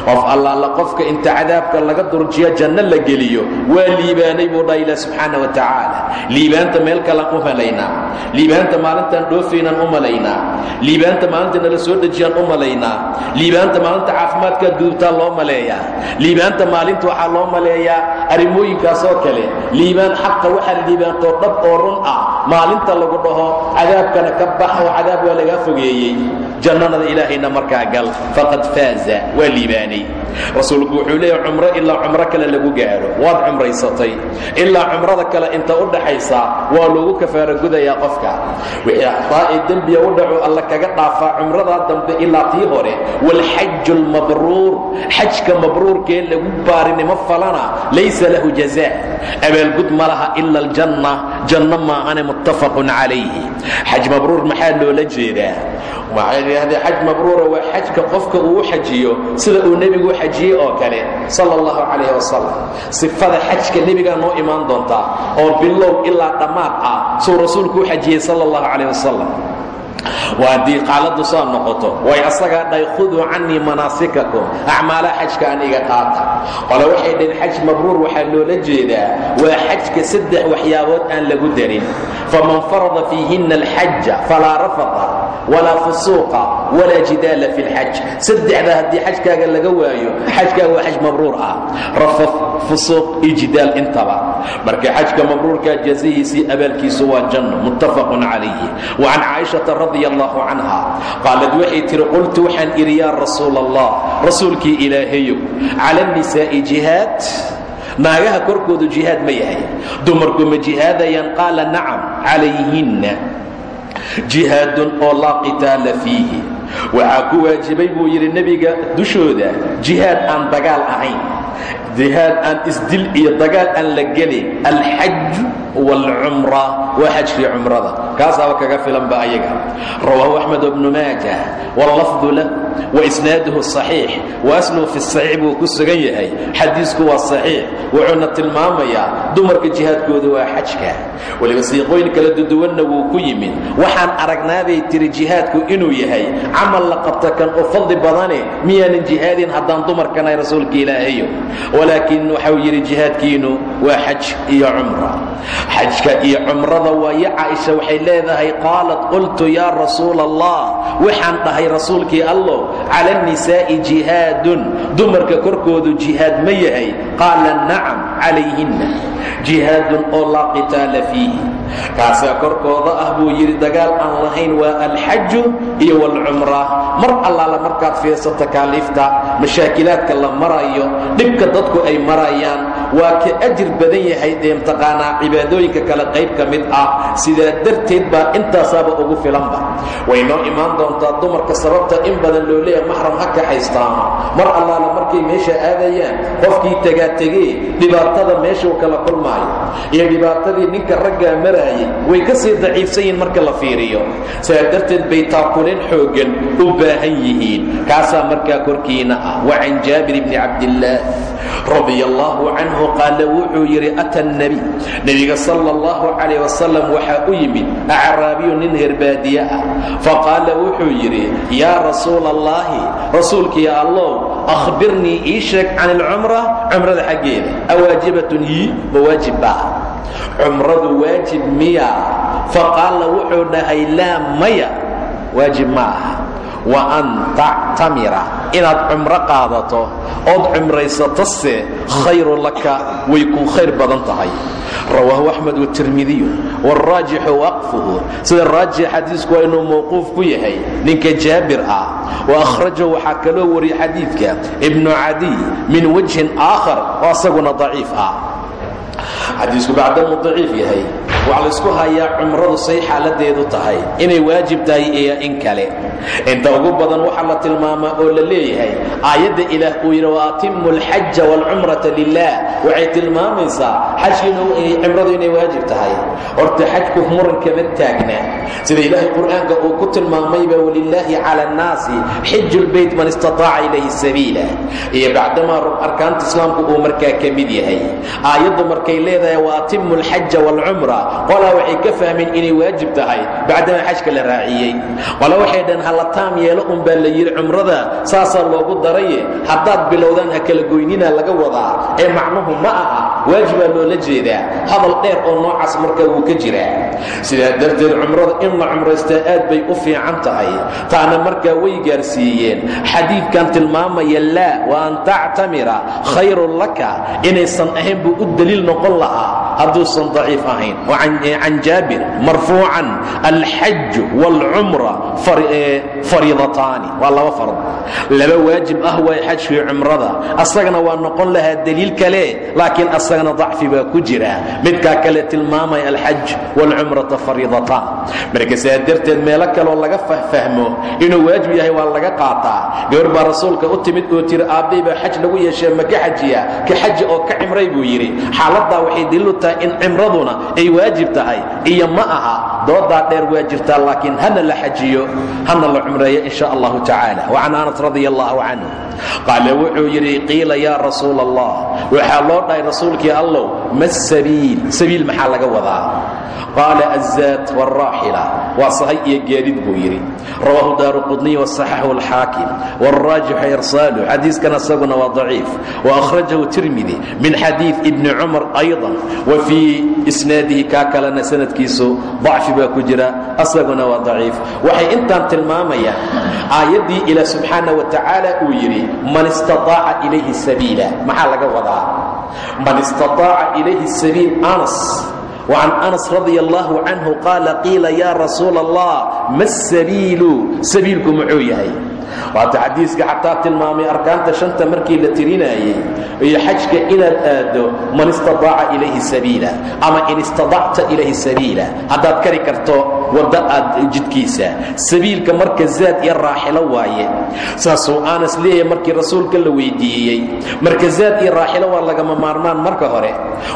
qof allaala qofka inta cadaabka laga durjiyo janno la geliyo waa liibaanay buu dha ilah subxaana wa tacaala liibaanta meel kalaan u malaynaa. Liibaanta maalintaan dhoofaynaan u malaynaa. Liibaanta maalinta nala soo dhejiyaan u malaynaa. Liibaanta maalinta caafimaadkaad gudubtaa loo maleeyaa. Liibaanta maalinta waxaa loo maleeyaa arrimooyinkaasoo kale. Liibaan xaqa waxaa liibaantoo dhab oo run ah. Maalinta lagu dhaho cadaabkana ka bax oo cadaab waa lagaa fogeeyey jannanada ilaahayna markaa gal. Faqad faaza waa liibaanay rasuulku wuxuu leeyahy cumro ilaa cumro kale lagu gaaro waad cumraysatay. Ilaa cumrada kale inta u dhaxaysa waa loogu kafaaro gudayaa qofka. Wixii akhtaa ee dembiga u dhaco alla kaga dhaafaa cumradaa dambe ilaa tii hore. Waalxaju almabruur xajka mabruurkee lagu baarinimo falana laysa lahu jazaa abaalgud ma laha ila aljanna janno maahane muttafaqun calayhi. Xaj mabruur maxaa loola jeedaa? Waxay yidhahdee xaj mabruura waa qofka uu u sida uu nebigu xajiyey oo kale sala allahu calayh wasalam sifada xajka nebigaa noo imaan doontaa oo bilow ilaa dhammaad ah suu rasuulku u xajiyey sala allahu calayh wasalam haddii qaaladu saa noqoto way asagaa dhahay khuduu cannii manaasikakum acmaalaha xajka aniga qaata. Qole waxay dhaheen xaj mabruur waxaa loola jeedaa waa xajka saddex waxyaabood aan lagu darin. Faman farada fiihinna alxaja falaa rafata walaa fusuuqa walaa jidaala fi lxaj saddexda haddii xajkaaga laga waayo xajkaaga waa xaj mabruur ah. Rafaf fusuuq iyo jidaal intaba. Marka xajka mabruurkaa jazihiisii abaalkiisu waa janno muttafaqun calayhi. Wacan caaishata radia allahu canha qaalad waxay tihi qultu waxaan idhi yaa rasuul allah rasuulkii ilaahayow cala annisaa'i jihaad naagaha korkoodu jihaad ma yahay. Dumarku ma jihaadayaan? Qaala nacam calayhinna jihaadun oo laa qitaala fiihi. Waxaa ku waajibay buu yidhi nebiga dushooda jihaad aan dagaal ahayn. Jihaad aan isdil iyo dagaal aan la gelin. Alxaj waalcumra waa xajkii cumrada kaasaaba kaga filanba ayaga. Rawaahu axmed bnu maaja. Wallafdu lah. Waisnaaduhu صaxiix waasluhu fi saxiix buu ku sugan yahay. Xadiisku waa saxiix. Wuxuuna tilmaamayaa dumarka jihaadkooda waa xajka. Weliba siiqooyin kala duduwanna wuu ku yimid. Waxaan aragnaaday tiri jihaadku inuu yahay camal la qabta kan u fadli badane miyaanan jihaadin haddaan dumarkanay rasuulka ilaahayo. Walaakiin waxau yidhi jihaadkiinu waa xaj iyo cumra. Xajka iyo cumrada leedahay qaalat qultu yaa rasuula allah waxaan dhahay rasuulkii allow cala annisaa'i jihaadun dumarka korkoodu jihaad ma yahay. Qaala nacam calayhinna. Jihaadun oo laa qitaala fiihi. Kaasaa korkooda ah buu yidhi dagaal aan lahayn waa alxaju iyo waalcumra mar allaala markaad fiirso takaaliifta mashaakilaadka la marayo dhibka dadku ay marayaan waa ka ajir badan yahay dee mtaqaanaa cibaadooyinka kale qayb ka mid ah sidaa darteed baa intaasaaba ugu filanba way noo imaan doontaa dumarka sababta in badan loo leeyahay maxram ha kaxaystaano mar allaala markay meesha aadayaan qofkii tegaategee dhibaatada meeshuu kala kulmaayo iyo dhibaatadii ninka raggaa maraayay way ka sii daciifsan yihiin marka la fiiriyo. Sidaa darteed bay taakuleen xooggan u baahan yihiin. Kaasaa markaa korkiina ah. Wa can jaabir bni cabdillaah radia allaahu canhu qaala wuxuu yidhi ata nebi nebiga sala allahu calayh wasalam waxaa u yimid acraabiyu nin herbaadiye ah. Faqaala wuxuu yidhi yaa rasuula allaahi rasuulkii allow akhbirnii ii sheeg can ilcumra cumrada xaggeeda. Awaajibatun yii ma waajib baa cumradu waajib miya faqaala wuxuu dhahay laa maya waajib ma wa an tactamira inaad cumro qaadato ood cumraysato se khayru laka way kuu khayr badan tahay. Rawaahu axmed watirmidiyu wاraajixu waqfuhu. Sida raajix xadiisku waa inuu mawquuf ku yahay ninka jaabir ah wa akhrajahu waxaa kaloo wariyay xadiidka ibnu cadiy min wajhin aakhar oo asaguna daciif ah. Xadiisku bacdamuu daciif yahay waxaa laysku hayaa cumradu say xaaladeedu tahay. Inay waajib tahay iyo in kale. Inta ugu badan waxaa la tilmaamaa oo la leeyahay aayadda ilaah uu yidhi waatimu alxaja waalcumrata lilah waxay tilmaamaysaa xajkiina cimradu inay waajib tahay. Horta xajku muran kama taagna. Sida ilaahay qur'aanka uu ku tilmaamayba walilaahi cala annaasi xiju lbayt man istataaca ilayhi sabiila. Iyo bacdamaa arkaanta islaamku uu markaa ka mid yahay. Aayaddu markay leedahay waatimu alxaja waalcumra qolaa waxay ka fahmeen inay waajib tahay bacdamaa xajka la raaciyey. Qola waxay dhaheen hala taam yeelo un baa la yidhi cumrada saasaa loogu daraye haddaad bilowdaan ha kala goynina laga wadaa ee macnuhu ma aha waajibaa loola jeedaa. Hadal dheer oo noocaas markaa wuu ka jiraa. Sidaa darteed cumrada in la cumraystaa aad bay u fiican tahay. Taana markaa way gaarsiiyeen. Xadiidkan tilmaamaya laa wa an tactamira khayrun laka. Inaysan ahayn buu u daliil noqon lahaa. Hadduusan daciif ahayn can jaabir marfuucan alxaju wاlcumra fariidataani waa laba fard laba waajib ah waay xajkii cumrada asagana waa noqon lahaa deliil kale laakiin asagana dacfi baa ku jira midkaa kale tilmaamaya alxaj wاlcumrata fariidataan marka saa darteed meelo kaloo laga fahfahmo inuu waajib yahay waa laga qaataa gabar baa rasuulka u timid oo tiri aabbay baa xaj lagu yeeshee ma ka xajiya ka xaji oo ka cimray buu yidhi waajib tahay iyo ma aha doodaa dheer waa jirtaa laakiin hana la xajiyo hana la cumreeyo in sha allahu tacaala wacan anas radi allahu canhu qaala wuxuu yidhi qiila yaa rasuul allah waxaa loo dhahay rasuulkii allow ma sabiil sabiil maxaa laga wadaa qaala azaad wاraaxila waa sahay iyo gaadid buu yidhi rawaahu daaru qudniy wasaxaxu alxaakim wاlraajixu irsaalu xadiiskan asaguna waa daciif waأkhrajahu tirmidi min xadiid ibni cumar ayضa wa fii isnaadihi kaa kalena sanadkiisu dacfi baa ku jira asaguna waa daciif waxay intaan tilmaamayaan aayaddii ilaah subxaana wa tacaala uu yidhi man istaطaaca ilayhi sabiila maxaa laga wadaa man istaطaaca ilayhi sabiil anas وعن أنس رضي الله عنه قال قيل يا رسول الله ما السبيل سبيلكم معuu yahay waata xadiiska xataa tilmaamay arkaanta shanta markii la tirinaayey iyo xajka inaad aado man istadaaca ilayhi sabiila ama in istadacta ilayhi sabiila. Haddaad kari karto wadda aad jidkiisa sabiilka marka zaad iyo raaxilo waaye. Saasuu anas leeyahay markii rasuulka la weydiiyey marka zaad iyo raaxilo waa lagama maarmaan marka hore.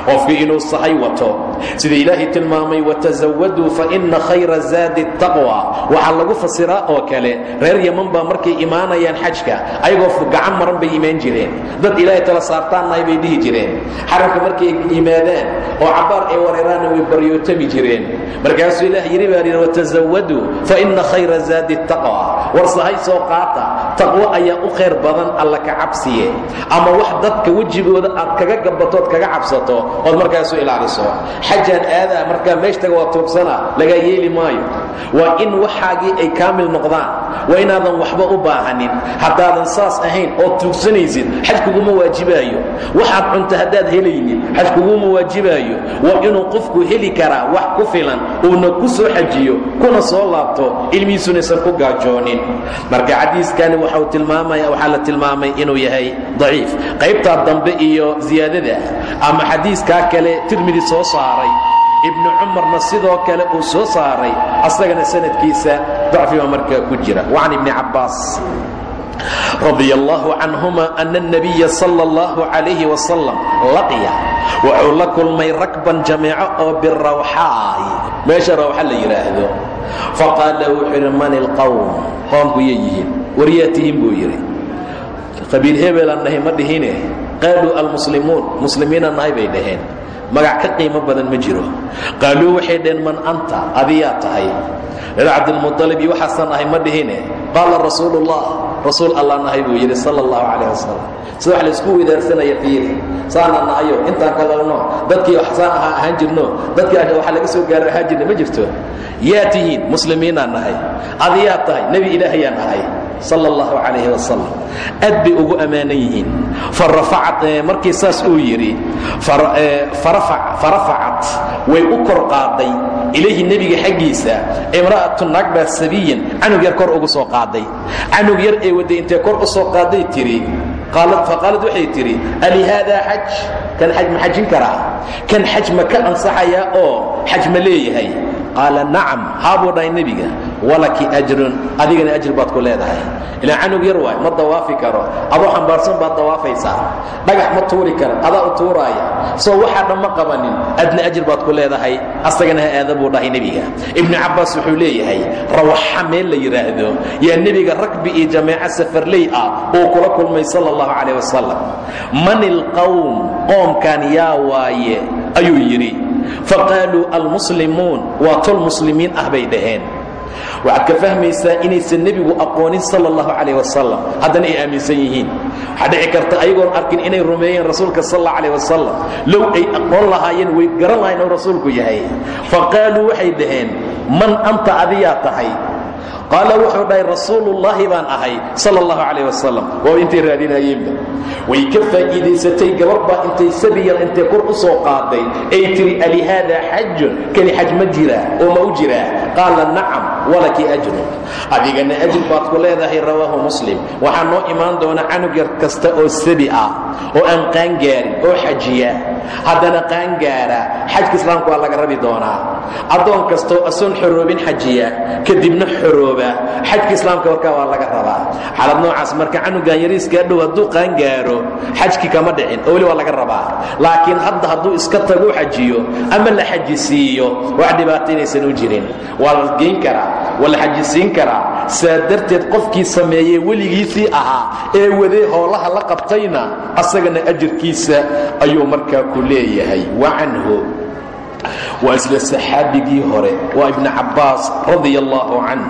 Qofku inuu sahay wato sida ilaahay tilmaamay watazawaduu fa ina khayra zaadi taqwa. Waxaa lagu fasiraa oo kale reer yaman baa marka markay imaanayaan xajka ayagoo gacan maran bay imaan jireen. Dad ilaahay tala saartaannahay bay dhihi jireen. Xaramka markay yimaadaan oo cabbaar ay wareeraanna way baryootami jireen. Markaasuu ilaah yidhi baa yidhi watazawaduu faina khayra zaadi الtaqwa war sahay soo qaata taqwo ayaa u khayr badan alla ka cabsiye. Ama wax dadka wejigooda aad kaga gabatood kaga cabsato ood markaasu ilaaliso. Xajaan aadaa markaa meeshtaga waa tuugsana lagaa yeeli maayo. Waa in waxaagii ay kaamil noqdaan waa inaadan waxba u baahanin. Haddaadan saas ahayn oo tuugsanaysid xaj kuguma waajibaayo. Waxaad cunto haddaad helaynin xaj kuguma waajibaayo. Waa inuu qofku heli karaa wax ku filan uuna ku soo xajiyo kuna soo laabto ilmihiisunaysan ku gaajoonin. Marka xadiiskani waxaa la tilmaamay inuu yahay daciif. Qaybtaa dambe iyo ziyaadada ama xadiiskaa kale tirmidi soo saaray ibnu cumarna sidoo kale uu soo saaray asagana sanadkiisa dacfiba markaa ku jira. Wa can ibni cabbaas radi allah canhuma ana اnabiya sal اllah calayh wasalam laqiya wuxuu la kulmay ragban jameeco oo birawxaa'i meesha rawxa la yidhaahdo faqaala wuxuu yidhi man ilqowm qoomkuyay yihiin. Waryaa tihin buu yidhi. Qabiil hebelaan nahay ma dhihine. Qaaluu almuslimuun muslimiinaan nahay bay dhaheen magac ka qiimo badan ma jiro. Qaaluu waxay dhaheen man anta adiyaa tahay? Reer cabdilmuطalib iyo waxaasaan ahay ma dhihine. Qaala rasuulu ullah rasuul allah nahay buu yidhi sal اllahu calayh wasalam sida wax laysku weydaarsanaya fiiri. Saana nahayo intaan kalalno dadkii saan ahaa ahaan jirno dadkii waxaa laga soo gaaro ahaan jirna ma jirto. Yaa tihiin muslimiinaan nahay adiyaa tahay nebi ilaahayaan ahay sal اllahu calayhi wasalam aad bay ugu ammaanan yihiin. Markii saas uu yidhi farafacat way u kor qaaday. Ilayhi nebiga xaggiisa imra'atu naag baa sabiyan canug yar kor ugu soo qaaday. Canug yar ee wadday intee kor u soo qaaday tiri faqaalad waxay tidhi alihaadaa xaj kan xaj ma xajin karaa? Kan xaj ma ka ansaxayaa? Oo xaj ma leeyahay qaala nacam haabuu dhahay nebiga. Walaki ajrun adigana ajir baad ku leedahay. Ilaa canug yar waay ma dawaafi karo. Adoo xambaarsan baad dawaafaysaa dhagax ma tuuri karan adaa u tuuraaya soo waxaa dhan ma qabanin adna ajir baad ku leedahay asagana ha aada buu dhahay nebiga. Ibnu cabbaas wuxuu leeyahay rawaxa meel la yidhaahdo yaa nebiga ragbi iyo jameeco safarley ah uu kula kulmay sala allahu calayh wasalam man ilqowm qoomkan yaa waaye ayuu yidhi faqaaluu almuslimuun waa tol muslimiin ah bay dhaheen. Waxaad ka fahmaysaa inaysan nebigu aqoonin sal اllahu calayh wasalam haddana ay aaminsan yihiin. Waxaa dhici karta ayagoon arkin inay rumeeyeen rasuulka sal اllah calayh wasalam low ay aqoon lahaayeen way garan lahayn inuu rasuulku yahay. Faqaaluu waxay dhaheen man anta adiyaa tahay qaala wuxuu dhahay rasuulullaahi baan ahay sal اllahu calayh wasalam waa intay raadinayeenba. Way ka faa'iidaysatay gabar baa intay sabiyar intay kor u soo qaaday. Ay tiri alihaada xajun? Kani xaj ma jiraa oo ma u jiraa qaala nacam walaki ajrun adigana ajir baad ku leedahay rawaahu muslim. Waxaa noo imaan doona canug yar kasta oo sabi ah oo aan qaangaarin oo xajiya. Haddana qaangaara xajka islaamku waa laga rabi doonaa. Addoon kastoo asoon xoroobin xajiya kadibna xajka islaamka warkaa waa laga rabaa. Xaalad noocaas marka canugan yariiskaa dhow hadduu qaangaaro xajki kama dhicin oo weli waa laga rabaa. Laakiin hadda hadduu iska tagu xajiyo ama la xaji siiyo wax dhibaato inaysan u jirin. Waa la geyn karaa waa la xajisiin karaa. Saa darteed qofkii sameeyey weligiisii ahaa ee wadee hoolaha la qabtayna asagana ajirkiisa ayuu markaa ku leeyahay. Wa canhu. Waa isla saxaabigii hore waa ibni cabbaas radia allaahu canh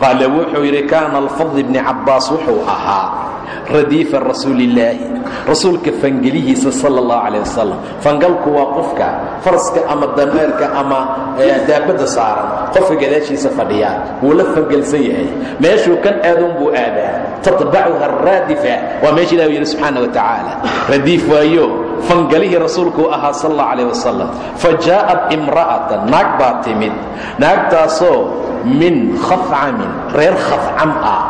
qaala wuxuu yidhi kaana alfadl ibni cabbaas wuxuu ahaa radiifa rasuulillaahi rasuulka fangelihiisa sal اllahu calayh wasalam fangalku waa qofka faraska ama dameerka ama daabadda saaran qofka gadaashiisa fadhiya wuu la fangelsan yahay. Meeshuu kan aadoon buu aadaa tatbacuha araadifa waa meesha ilah yidhi subxaana wa tacaala radiif waayo fangalihii rasuulkuu ahaa sal اllahu calayh wasalam fa jaa'at imra'atan naag baa timid. Naagtaasoo min khafcamin reer khafcam ah.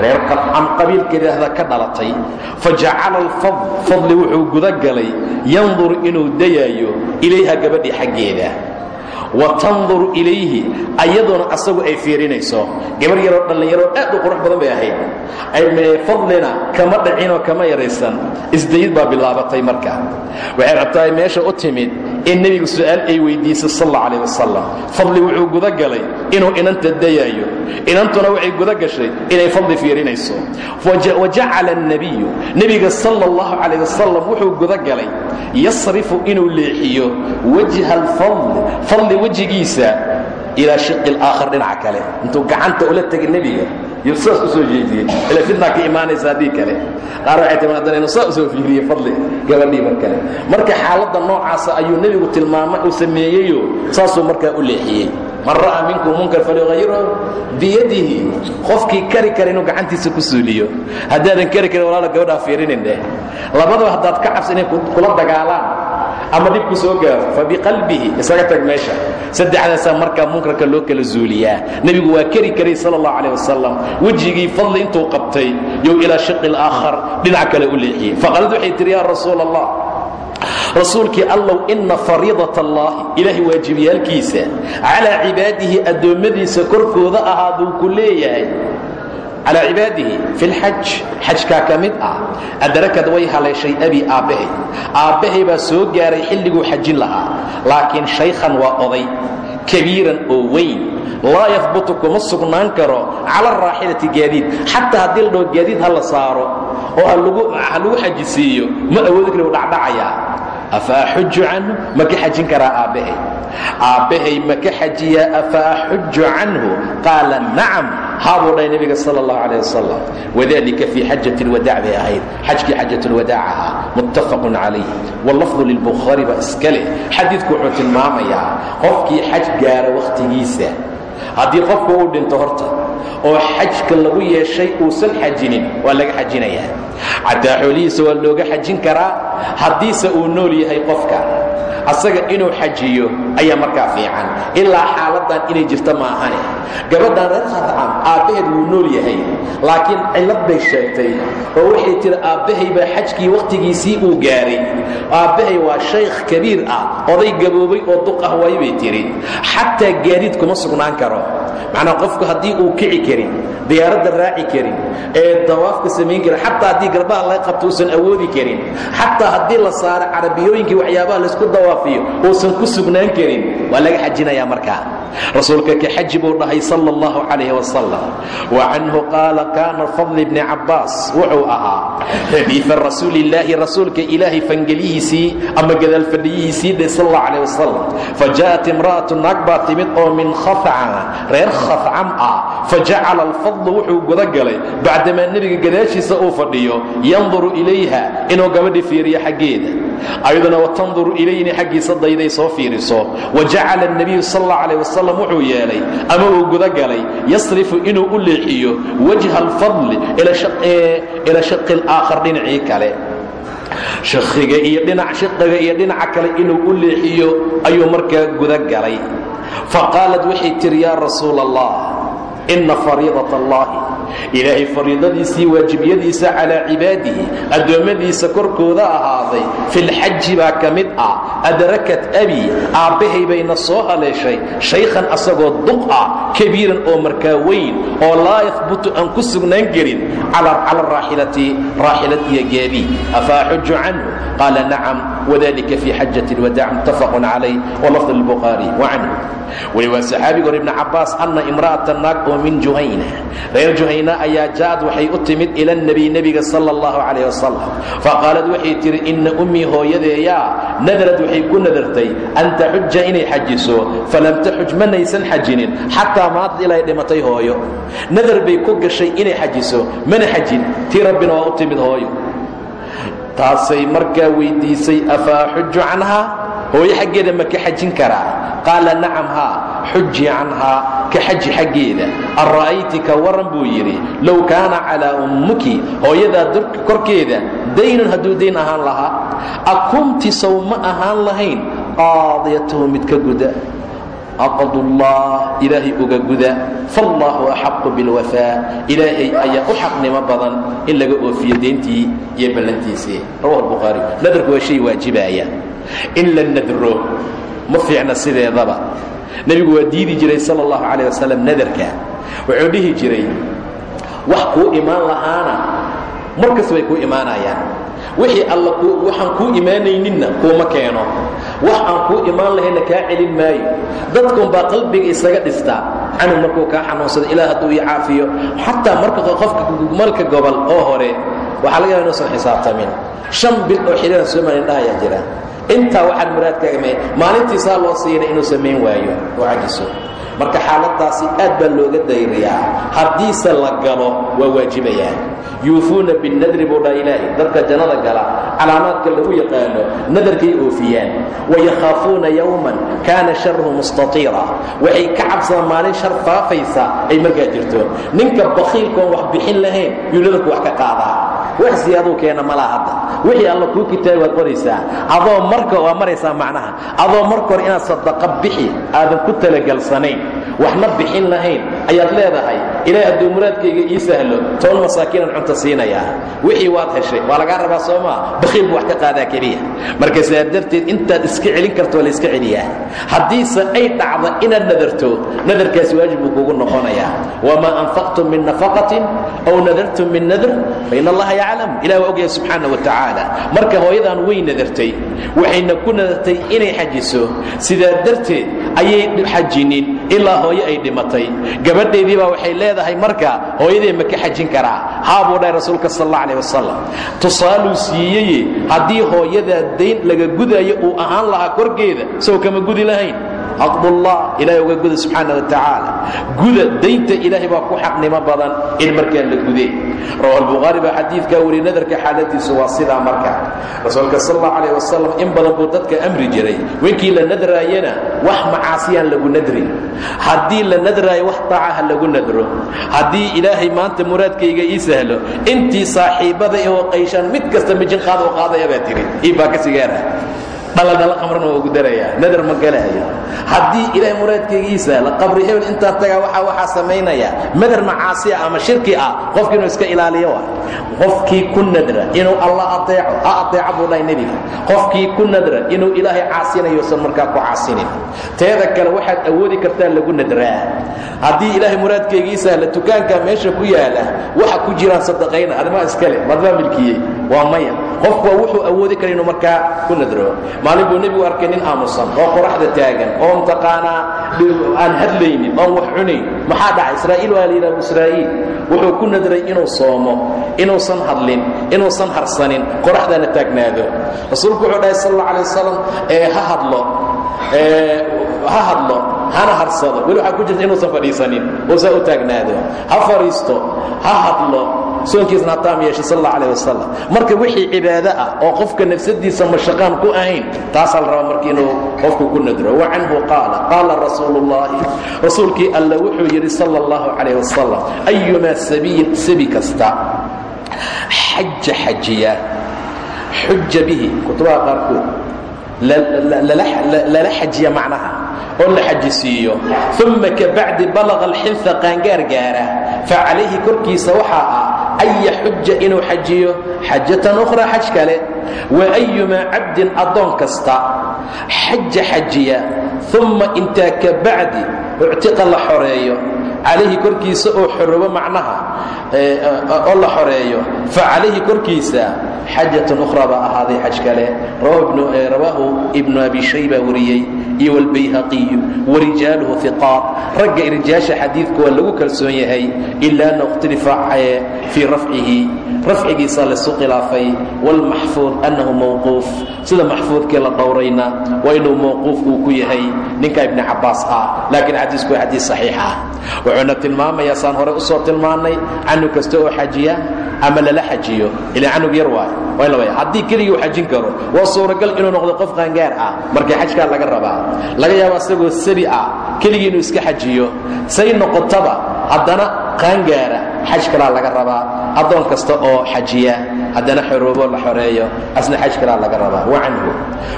Reer qafcam qabiilka idhaahda ka dhalatay. Fa jacala fadli wuxuu guda galay yandur inuu dayaayo ilayha gabadhii xaggeeda wa tandur ilayhi ayaduna asagu ay fiirinayso. Gabar yaroo dhallinyaroo aad u qurux badan bay ahayd. Fadlina kama dhacinoo kama yaraysan. Isdayid baa bilaabatay marka. Waxay rabtaa meesha u timid in nebigu su'aal ay weydiisay sal alla calayh wasalam fadli wuxuu guda galay inuu inanta dayaayo. Inantuna waxay guda gashay inay fadli fiirinayso. Wa jacala annebiyu nebiga sala allahu calayh wasalam wuxuu guda galay yasrifu inuu leexiyo wajha alfadli fadli wejigiisa ilaa shiqi alaakhar dhinaca kale. Intuu gacanta ula tegay nebiga yuu saas u soo jeediyey ila fidnaa ka imaanaysa haddii kale. Qaar waxay timaadaan inuu saa u soo fiiriyey fadli gabadhii mar marka xaaladda noocaasa ayuu nebigu tilmaamay uu sameeyeyo saasuu markaa u leexiyey man ra'aa minkum munkar falyughayirhu biyadihi. Qofkii kari kara inuu gacantiisa ku suuliyo. Haddaadan kari karin walaala gabadhaa fiirinin dheh labadaba haddaad ka cabsi inay kula dagaalaan. Ama dhib ku soo gaaro fabiqalbihi isaga tag meesha. Saddexdaasaa markaa munkarka loo kala zuuliyaa. Nebigu waa keri karay sala allahu calayh wasalam fadli intuu qabtay yow ilaa shiqi alaakhar dhinac kale u leexiyey. Faqaalad waxay tihi allah rasuulkii allow ina fariidat allaahi ilaahay waajibyaalkiisa calaa cibaadihi addoommadiisa korkooda ahaaduu ku leeyahay. Calaa cibaadihi fi lxaj xajkaa ka mid ah. Adarakad way haleeshay abi aabbahay. Aabbahay baa soo gaaray xilliguu xajin lahaa. Laakiin shaykhan waa oday kabiiran oo weyn. Laa yahbutu kuma sugnaan karo cala araaxilati gaadiid. Xataa haddii la dhaho saaro oo ha lagu xajisiiyo ma awoodi kari u afa axuju canhu ma ka xajin karaa aabbahay aabbahay ma ka xajiyaa afa canhu qaala nacam haabuu dhahay nebiga sal اllahu alيh wasalam wadalika fii xajat lwadaac bay ahayd. Xajkii xajat lwadaac ahaa muttafaqu calayh wlafdu lilbukhaari baa iska xadiidku wuxuu tilmaamayaa qofkii xaj gaara wakhtigiisa haddii qofku uu dhinto horta oo xajka lagu yeeshay uusan xajinin waa laga xajinayaa xataa xoolihiisa waa looga xajin karaa haddiise uu nool yahay qofka asaga inuu xajiyo ayaa markaa fiican. Ilaa xaaladan inay jirto ma ahane gabadhan reer khadcam aabbaheed wuu nool yahay. Laakiin cillad bay sheegtay. Oo waxay tihi aabbahay baa xajkii wakhtigiisii uu gaaray. Aabbahay waa shaykh kabiir ah oday gaboobay oo duq ah waay bay tidhi xataa gaadiid kuma sugnaan karo. Macnaa qofku haddii uu kici karin diyaaradda raaci karin ee dawaafka samayn karin xataa haddii garbaha laga qabto uusan awoodi karin xataa haddii la saaro carabiyooyinkii waxyaabaha laysku dawaafiyo uusan ku sugnaan karin. Waa laga xajinayaa markaa rasuulka ka xaji buu dhahay sal اllahu calayh wasalam wa canhu qaala kaana fadli bni cabbaas. Wuxuu ahaa xadiifa rasuulillaahi rasuulka ilaahay fangelihiisii ama gadaal fadhiyihiisii dhe sal alla calayh wasalam faja'at imra'atu naag baa timid oo min khafca reer khafcam ah. Fajacala alfadlu wuxuu guda galay bacdamaa nebiga gadaashiisa uu fadhiyo yanduru ilayha inuu gabadhi fiiriyo xaggeeda. Ayaduna watanduru ilayni xaggiisa dayday soo fiiriso. Wa jacala nabiyu sal alla calah wasalam wuxuu yeelay ama uu gudagalay yasrifu inuu u leexiyo wajha alfadli ila shaqi اlaakhar dhinacii kale. Shakiga iyo dhinac shaqiga iyo dhinaca kale inuu u leexiyo ayuu markaa gudagalay. Faqaalad waxay tihi yaa rasuul allah ina fariidat allahi ilaahay fariidadiisii waajibyadiisa calaa cibaadihi addoommadiisa korkooda ahaaday filxaji baa ka mid ah adrakat abi aabbahay bayna soo haleeshay shaykhan asagoo duq ah kabiiran oo markaa weyn oo laa yahbutu aan ku sugnaan karin cala raaxilati raaxilad iyo gaadi afa axuju canhu? Qaala nacam wadalika fii xajati اlwadaac muttafaqun calayh walafd اlbukhaari wa canhu weli waa saxaabiga hor ibni cabbaas anna imra'ata naag oo min juhayna reer juhayna ayaa ja'ad waxay u timid ila nebiy nebiga sala allahu calayh wasalam faqaalad waxay tidhi inna ummii hooyadeeyaa nadarad waxay ku nadartay an taxuja inay xajiso falam taxuj manaysan xajinin xataa maantad ilay dhimatay hooyo nadar bay ku gashay inay xajiso mana xajin tii rabbina waa u timid hooyo taasay markaa weyddiisay afa axuju canhaa? Hooyo xaggeeda ma ka xajin karaa qaala nacam haa xuji canhaa ka xaji xaggeeda. Ara'ayti ka waran buu yidhi. Low kaana calaa ummuki. Hooyadaa korkeeda daynun hadduu dayn ahaan lahaa. Akunti sow ma ahaan lahayn? Qaadiyatahu mid ka guda aqdullah ilaahay uga guda. Faallaahu axaqu bilwafaa ilaahay ayaa u xaqnimo badan in laga oofiyo deyntii iyo ballantiisii. Rawahu albukhaari nadarku waa shay waajibaaya in la nadro ma fiicna sideedaba. Nebigu waa diidi jiray sala allahu calayh wasalam nadarka. Wuxuu dhihi jiray wax kuu imaan lahaana. Markas bay kuu imaanayaan wixii alla waxaan kuu imaanayninna kuuma keeno. Wax aan kuu imaan lahayna kaa celin maayo. Dadkunbaa qalbiga isaga dhistaa canug markuu kaa xanuunsado ilaah hadduu ii caafiyo. Xataa marka qofka malka gobol oo hore waxaa laga yaaba inuusan xisaabtamin shan bil oo xidhiiran soomaali indhahayaa jira. Intaa waxaan muraadkaaga me maalintiisaa loo siina inuu samayn waayo oo cajiso marka xaaladaasi aad baa looga dayriyaa. Haddiise la galo waa waajibayaan yuufuuna binnadri buu dhaa ilaahay. Dadka jannada gala calaamaadka lagu yaqaano nadarkay oofiyaan. Wayakhaafuuna yowman kaana sharuhu mustatiira. Waxay ka cabsadaan maalin shar faafaysa ay markaa jirto. Ninka bakiilkoon wax bixin lahayn yuu nadarku wax ka qaadaa. Wax siyaaduu keena malaa hadda. Wixii alla kuu kitaab waad qoraysaa. Adoo marka waa maraysaa macnaha. Adoo marka hore inaad sadaqa bixi aadan ku talagalsanayn waxna bixin lahayn ayaad leedahay ilaahay hadduu muraadkayga ii sahlo toban masaakiinan cunta siinayaa wixii waad heshay waa lagaa rabaa soomaa bakhiil buu wax ka qaadaa keliya. Marka sidaa darteed intaad iska celin karto waa la iska celiyaa. Haddiise ay dhacdo inaad nadarto nadarkaasi waajib buu kugu noqonayaa. Wamaa anfaqtum min nafaqatin aw nadartum min nadr fain allaha yaclam. Ilah waa ogyahay subxaana wa tacaala marka hooyadan way nadartay waxayna ku nadartay inay xajiso. Sidaa darteed ayay xajinin ilaa hooyo ay dhimatay. Gabadheedii baa waxay leedahay marka hooyadee ma ka xajin karaa? Haa buu dhahay rasuulka sal alih wasalam tusaaluu siiyeye haddii hooyadaa dayn laga gudaayo uu ahaan lahaa korkeeda isagoo kama gudi lahayn xaqdullah ilahay uga guda subxaana wa tacaala guda daynta ilaahay baa ku xaqnimo badan in markaa la gude rawa albukhaari baa xadiidkaa weli nadarka xaaladiisu waa sidaa marka. Rasuulka sal allahu calayh wasalam in badan buu dadka amri jiray. Winkii la nadraayana wax macaasiyaan lagu nadrin. Haddii la nadraayo wax taacaha lagu nadro. Haddii ilaahay maanta muraadkayga ii sahlo intii saaxiibbada oo qayshaan mid kasta mijin qaad oo qaadaya baa tiri. Ii baa dhaladhala qamrana waa ugu darayaa nadar ma galaayo haddii ilaahay muraadkaygiisa la qabri hebel intaa tagaa waxaa waxaa samaynaya. Madar macaasiya ama shirki ah qofki inuu iska ilaaliyo qofkii ku nadra inuu allah ateeco ha ateeca buu dhahay nebiga. Qofkii ku nadra inuu ilaahay caasinayousan markaa ku caasinin. Teeda kale waxaad awoodi kartaa lagu nadraa. Haddii ilaahay muraadkaygiisa la tukaankaa meesha ku yaalla waxa ku jiraan sadaqayna arrimaha iskale madbaa milkiyey waa maya qofku waa wuxuu awoodi kara inuu markaa ku nadro. Maalin buu nebigu arkay nin aamusan oo qoraxda taagan oo mtaqaanaa aan hadlaynin oon wax cunayn maxaa dhacay? Israa'iil waa la yidhaha israa'iil. Wuxuu ku nadray inuu soomo inuusan hadlin inuusan harsanin qoraxdana taagnaado. Rasuulku wuxuu dhahay sal alla alay wasalam ee ha hadlo ha hadlo hana harsado. Weli waxaa ku jirta inuusan fadhiisanin oo u taagnaado. Ha fadhiisto ha hadlo soonkiisna hataam yeeshay sal alla alah wasalam marka wixii cibaado ah oo qofka nafsadiisa mashaqaan ku ahayn taasaa la rabaa marka inuu qofku ku nadro. Wa canhu qaala qaala rasuulu rasuulkii alla wuxuu yidhi sala allahu calayh wasalam ayumaa sabiyin sabi kasta xaja xajiya xuja bihi. Kutubaha qaarkood lala xajiya macnaha oo la xajisiiyo. Uma kabacdi balaqa alxinfa qaangaar gaara facalayhi korkiisa waxaa ah an yaxuja inuu xajiyo xajatan ukhraa xaj kale wa ayumaa cabdin addoon kasta xaja xajiya uma intaa kabacdi uctiqa la xoreeyo calayhi korkiisa oo xorobo macnaha oo la xoreeyo. Fa calayhi korkiisa xajatan ukhraa baa ahaaday xaj kale. Rawaahu ibnu abi shayba wariyey. Iyo wlbayhaqiyu warijaaluhu iqaat ragga irjaasha xadiidku waa lagu kalsoon yahay ila ana ikhtilifa fii rafcihi rafcigiisa laysu khilaafay wاlmaxfuud annahu mawquuf. Sida maxfuudkii la dhowrayna waa inuu mawquuf uu ku yahay ninka ibni cabaas ah. Laakiin xadiisku waa xadiis saxiix ah. Wuxuuna tilmaamayaa saan hore u soo tilmaannay canug kasta oo xajiya ama lala xajiyo. Ilaa canug yar waay haddii keligii uu xajin karo waa suuragal inuu noqdo qof qaangaar ah. Markii xajkaa laga rabaa laga yaabo asagoo sabi ah keligii inuu iska xajiyo. Say noqotaba haddana qaangaara xaj kalaa laga rabaa. Addoon kasta oo xajiya haddana xoroobo la xoreeyo asna xaj kalaa laga rabaa. Wa canhu.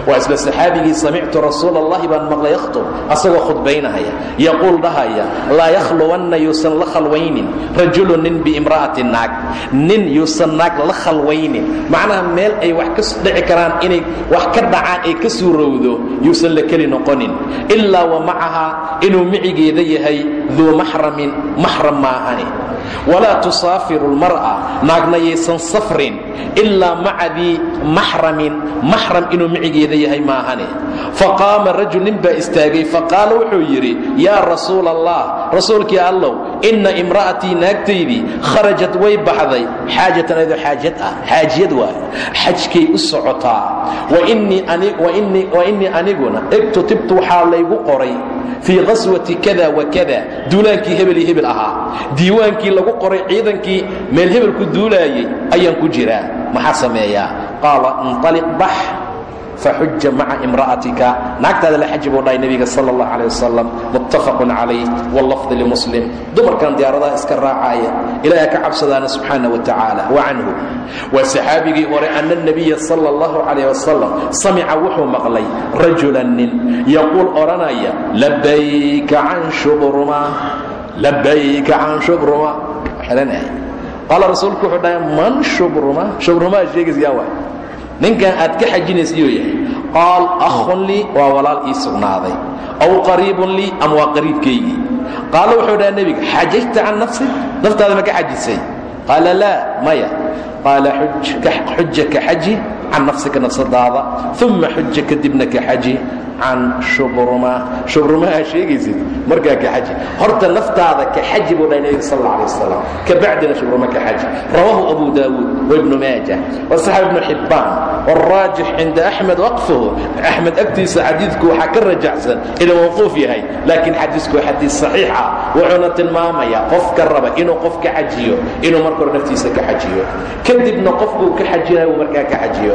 Waa isla saxaabigii samictu rasuula allahi baan maqlay yakhtub asagoo khudbaynahaya yaquul dhahaya laa yakhluwanna yuusan la khalwaynin rajulu nin biimra'ati naag. Nin yuusan naag la khalwaynin. Macnaha meel ay wax ka dhici karaan inay wax ka dhacaan ay ka suurowdo yuusan la keli noqonin. Ilaa wa macahaa inuu micigeeda yahay duu maxramin maxram maahani. Walaa tusaafiru lmar'a naagna yaysan safrin ilaa maca dii maxramin maxram inuu micigeeda yahay maahane. Faqaama rajul nin baa istaagay faqaala wuxuu yidhi yaa rasuula allah rasuulkii allow inna imra'atii naagtaydii kharajat way baxday. Xaajatan ayadoo xaajad ah xaajiyad waayo xajkay u socotaa wa innii aniguna igtutibtu waxaa laygu qoray fii qaswati kada wa kada. Duulaankii hebel iyo hebel ahaa. Diiwaankii lagu qoray ciidankii meel hebel ku duulaayey ayaan ku jiraa maxaa sameeyaa qaala inطaliq bax faxuja maca imra'atika. Naagtaada la xaji buu dhahay nebiga sala allah calay wasalam muttafaqun calayh wallafdi limuslim dumarkan diyaaradaha iska raacaaya ilaaha ka cabsadaana subxaana wa tacaala wa canhu waa saxaabigii hore ana nebiya sala allahu calayh wasalam samica wuxuu maqlay rajulan nin yaquul odhanaya labayka can shubruma labayka can shubruma xelanahay qaala rasuulku wuxuu dhahay man shubruma? Shubrumaa sheegaysa yaa waay. Ninkan aad ka xajinaysa yuu yahay. Qaal akhun lii waa walaal ii sugnaaday. Aw qariibun lii ama waa qariibkaygii qaala wuxuu dhaha nebiga xajajta can nafsik naftaada ma ka xajisay? Qaala laa maya. Qaala xuja ka xaji can nafsika nafsadaada uma xuja kadibna ka xaji can shubruma. Shubrumaha sheegaysid markaa ka xaji. Horta naftaada ka xaji buu dhahay nebiga sal alla alay wasalam kabacdina shubruma ka xaji. Rawaahu abu daawuud waibnu maaja wasaxab ibnu xibbaan wاraajix cinda axmed waqfuhu. Axmed agtiisa xadiidku waxaa ka rajaxsan inuu mawquuf yahay laakiin xadiisku waa xadiis saxiix ah wuxuuna tilmaamayaa qofka raba inuu qof ka xajiyo inuu marka hore naftiisa ka xajiyo. Kadibna qofkuu ka xajinayo uu markaa ka xajiyo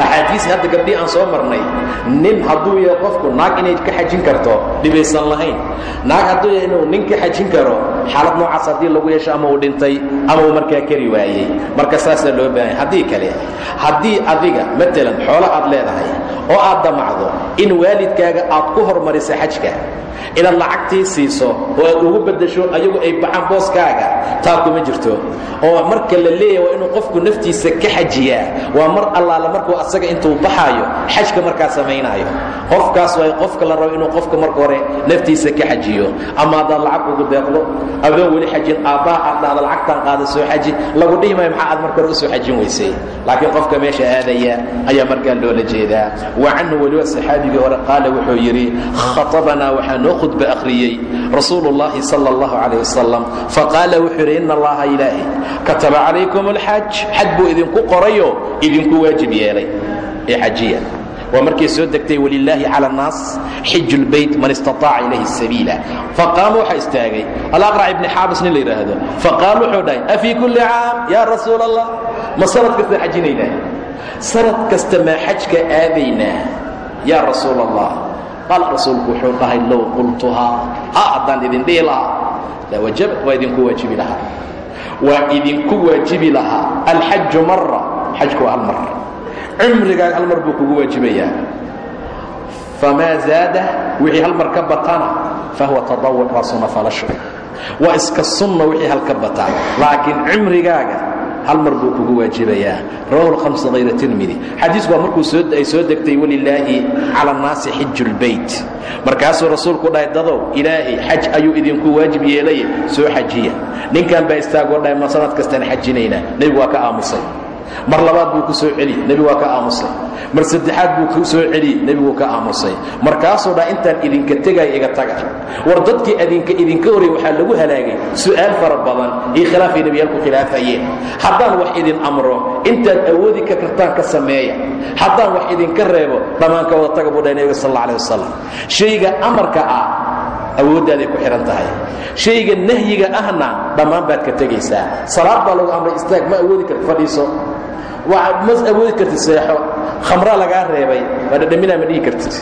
axaadiis hadda gabdhii aan soo marnay nin hadduu yahay qofku naag inay ka xajin karto dhibaysan lahayn. Naag hadduu yahay inuu nin ka xajin karo xaalad noocaas haddii lagu yeesho ama uu dhintay ama uu markaa kari waayey. Marka saasaa loo baahanya haddii kale haddii adiga matalan xoolo aad leedahay oo aad damacdo in waalidkaaga aad ku hormariso xajka inaad lacagtii siiso oo aad ugu beddasho ayagu ay baxaan booskaaga taa kuma jirto. Oo marka la leeyahay waa inuu qofku naftiisa ka xajiyaa. Waa mar allaala markuu asaga intuu baxaayo xajka markaa samaynaayo. Qofkaas waa qofka la rabo inuu qofka marka hore naftiisa ka xajiyo. Ama haddaad lacag ugu deeqdo adoon weli xajin aabbaha aad dhahda qaada soo xaji lagu dhihi maayo maxaa aad marka hore u soo xajin weysay? Laakiin qofka meesha aadaya ayaa markaa loola jeedaa. Wa canhu weliba saxaabigii hore qaala wuxuu yidhi khatabanaa waxaa noo khudba akhriyey rasuulu اllahi sala اllahu calayh wasalam faqaala wuxuu yidhi ina allaha ilaahi kataba calaykum alxaj xaj buu idinku qorayo idinku waajib yeelay ee xajiya. Waa markay soo degtay walilaahi cala annaas xiju man istaطaaca ilayhi sabiila. Faqaama waxaa istaagay alaqrac ibni xaabis nin la yidhaahdo faqaal wuxuu dhahay afii kulli caam yaa rasuula allah ma sanad kasta xajinaynaa sanad kasta maa xajka aadaynaa yaa rasuul allah qaal rasuulku wuxuu dhahay low qultuhaa ha haddaan idin dhihi lahaa lawajaba waa idinku waajibi lahaa. Waa idinku waajibi lahaa alxaju mara xajku hal mar cumrigaaga hal mar buu kugu waajibayaa. Famaa zaada wixii hal mar ka batana fahuwa tadawuc waa sunna falasho. Waa iska sunna wixii hal ka bataa laakiin cumrigaaga hal mar buu kugu waajibayaa. Rawahu lhamsa hayra tirmidi xadiisku waa markuu ay soo degtay walilaahi cala annaasi xiju lbayt markaasuu rasuulku dhahay dadow ilaahay xaj ayuu idinku waajib yeelaya soo xajiya. Ninkan baa istaagoo dhahay ma sanad kastaan xajinaynaa nebigu waa ka aamusay mar labaad buu ku soo celiyey nebigu waa ka aamusay. Mar saddexaad buu ku soo celiyey nebiguu ka aamusay. Markaasuu dhaa intaan idinka tegaya iga taga. War dadkii adinka idinka horey waxaa lagu halaagay su'aal fara badan iyo khilaafay nebiyaalku khilaafayeen. Haddaan wax idin amro intaad awoodi ka kartaan ka sameeya. Haddaan wax idinka reebo dhammaan ka wada taga buu dhahay nebiga sal alla alih wasalam shayga amarka ah awooddaaday ku xidhan tahay. Shayga nahyiga ahna dhammaan baad ka tegaysaa. Salaad baa lagu amray istaag ma awoodi karti fadhiiso. Ma awoodi kartid seexo. Khamraa lagaa reebay waa dhadhaminaa ma dhihi kartid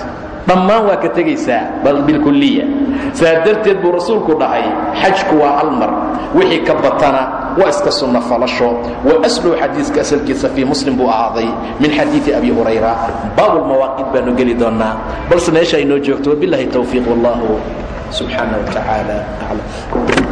dhammaan waa ka tegaysaa bal bilkuliya saa darteed buu rasuulku dhahay xajku waa hal mar wixii ka batana waa iska sunna falasho. Wa asluhu xadiiska asalkiisa fii muslim buu ahaaday min xadiidi abi hurayra. Baabulmawaaqid baanu geli doonnaa balse meesha aynoo joogto wabilahi towfiiq wallahu subxaana wa tacaala aclam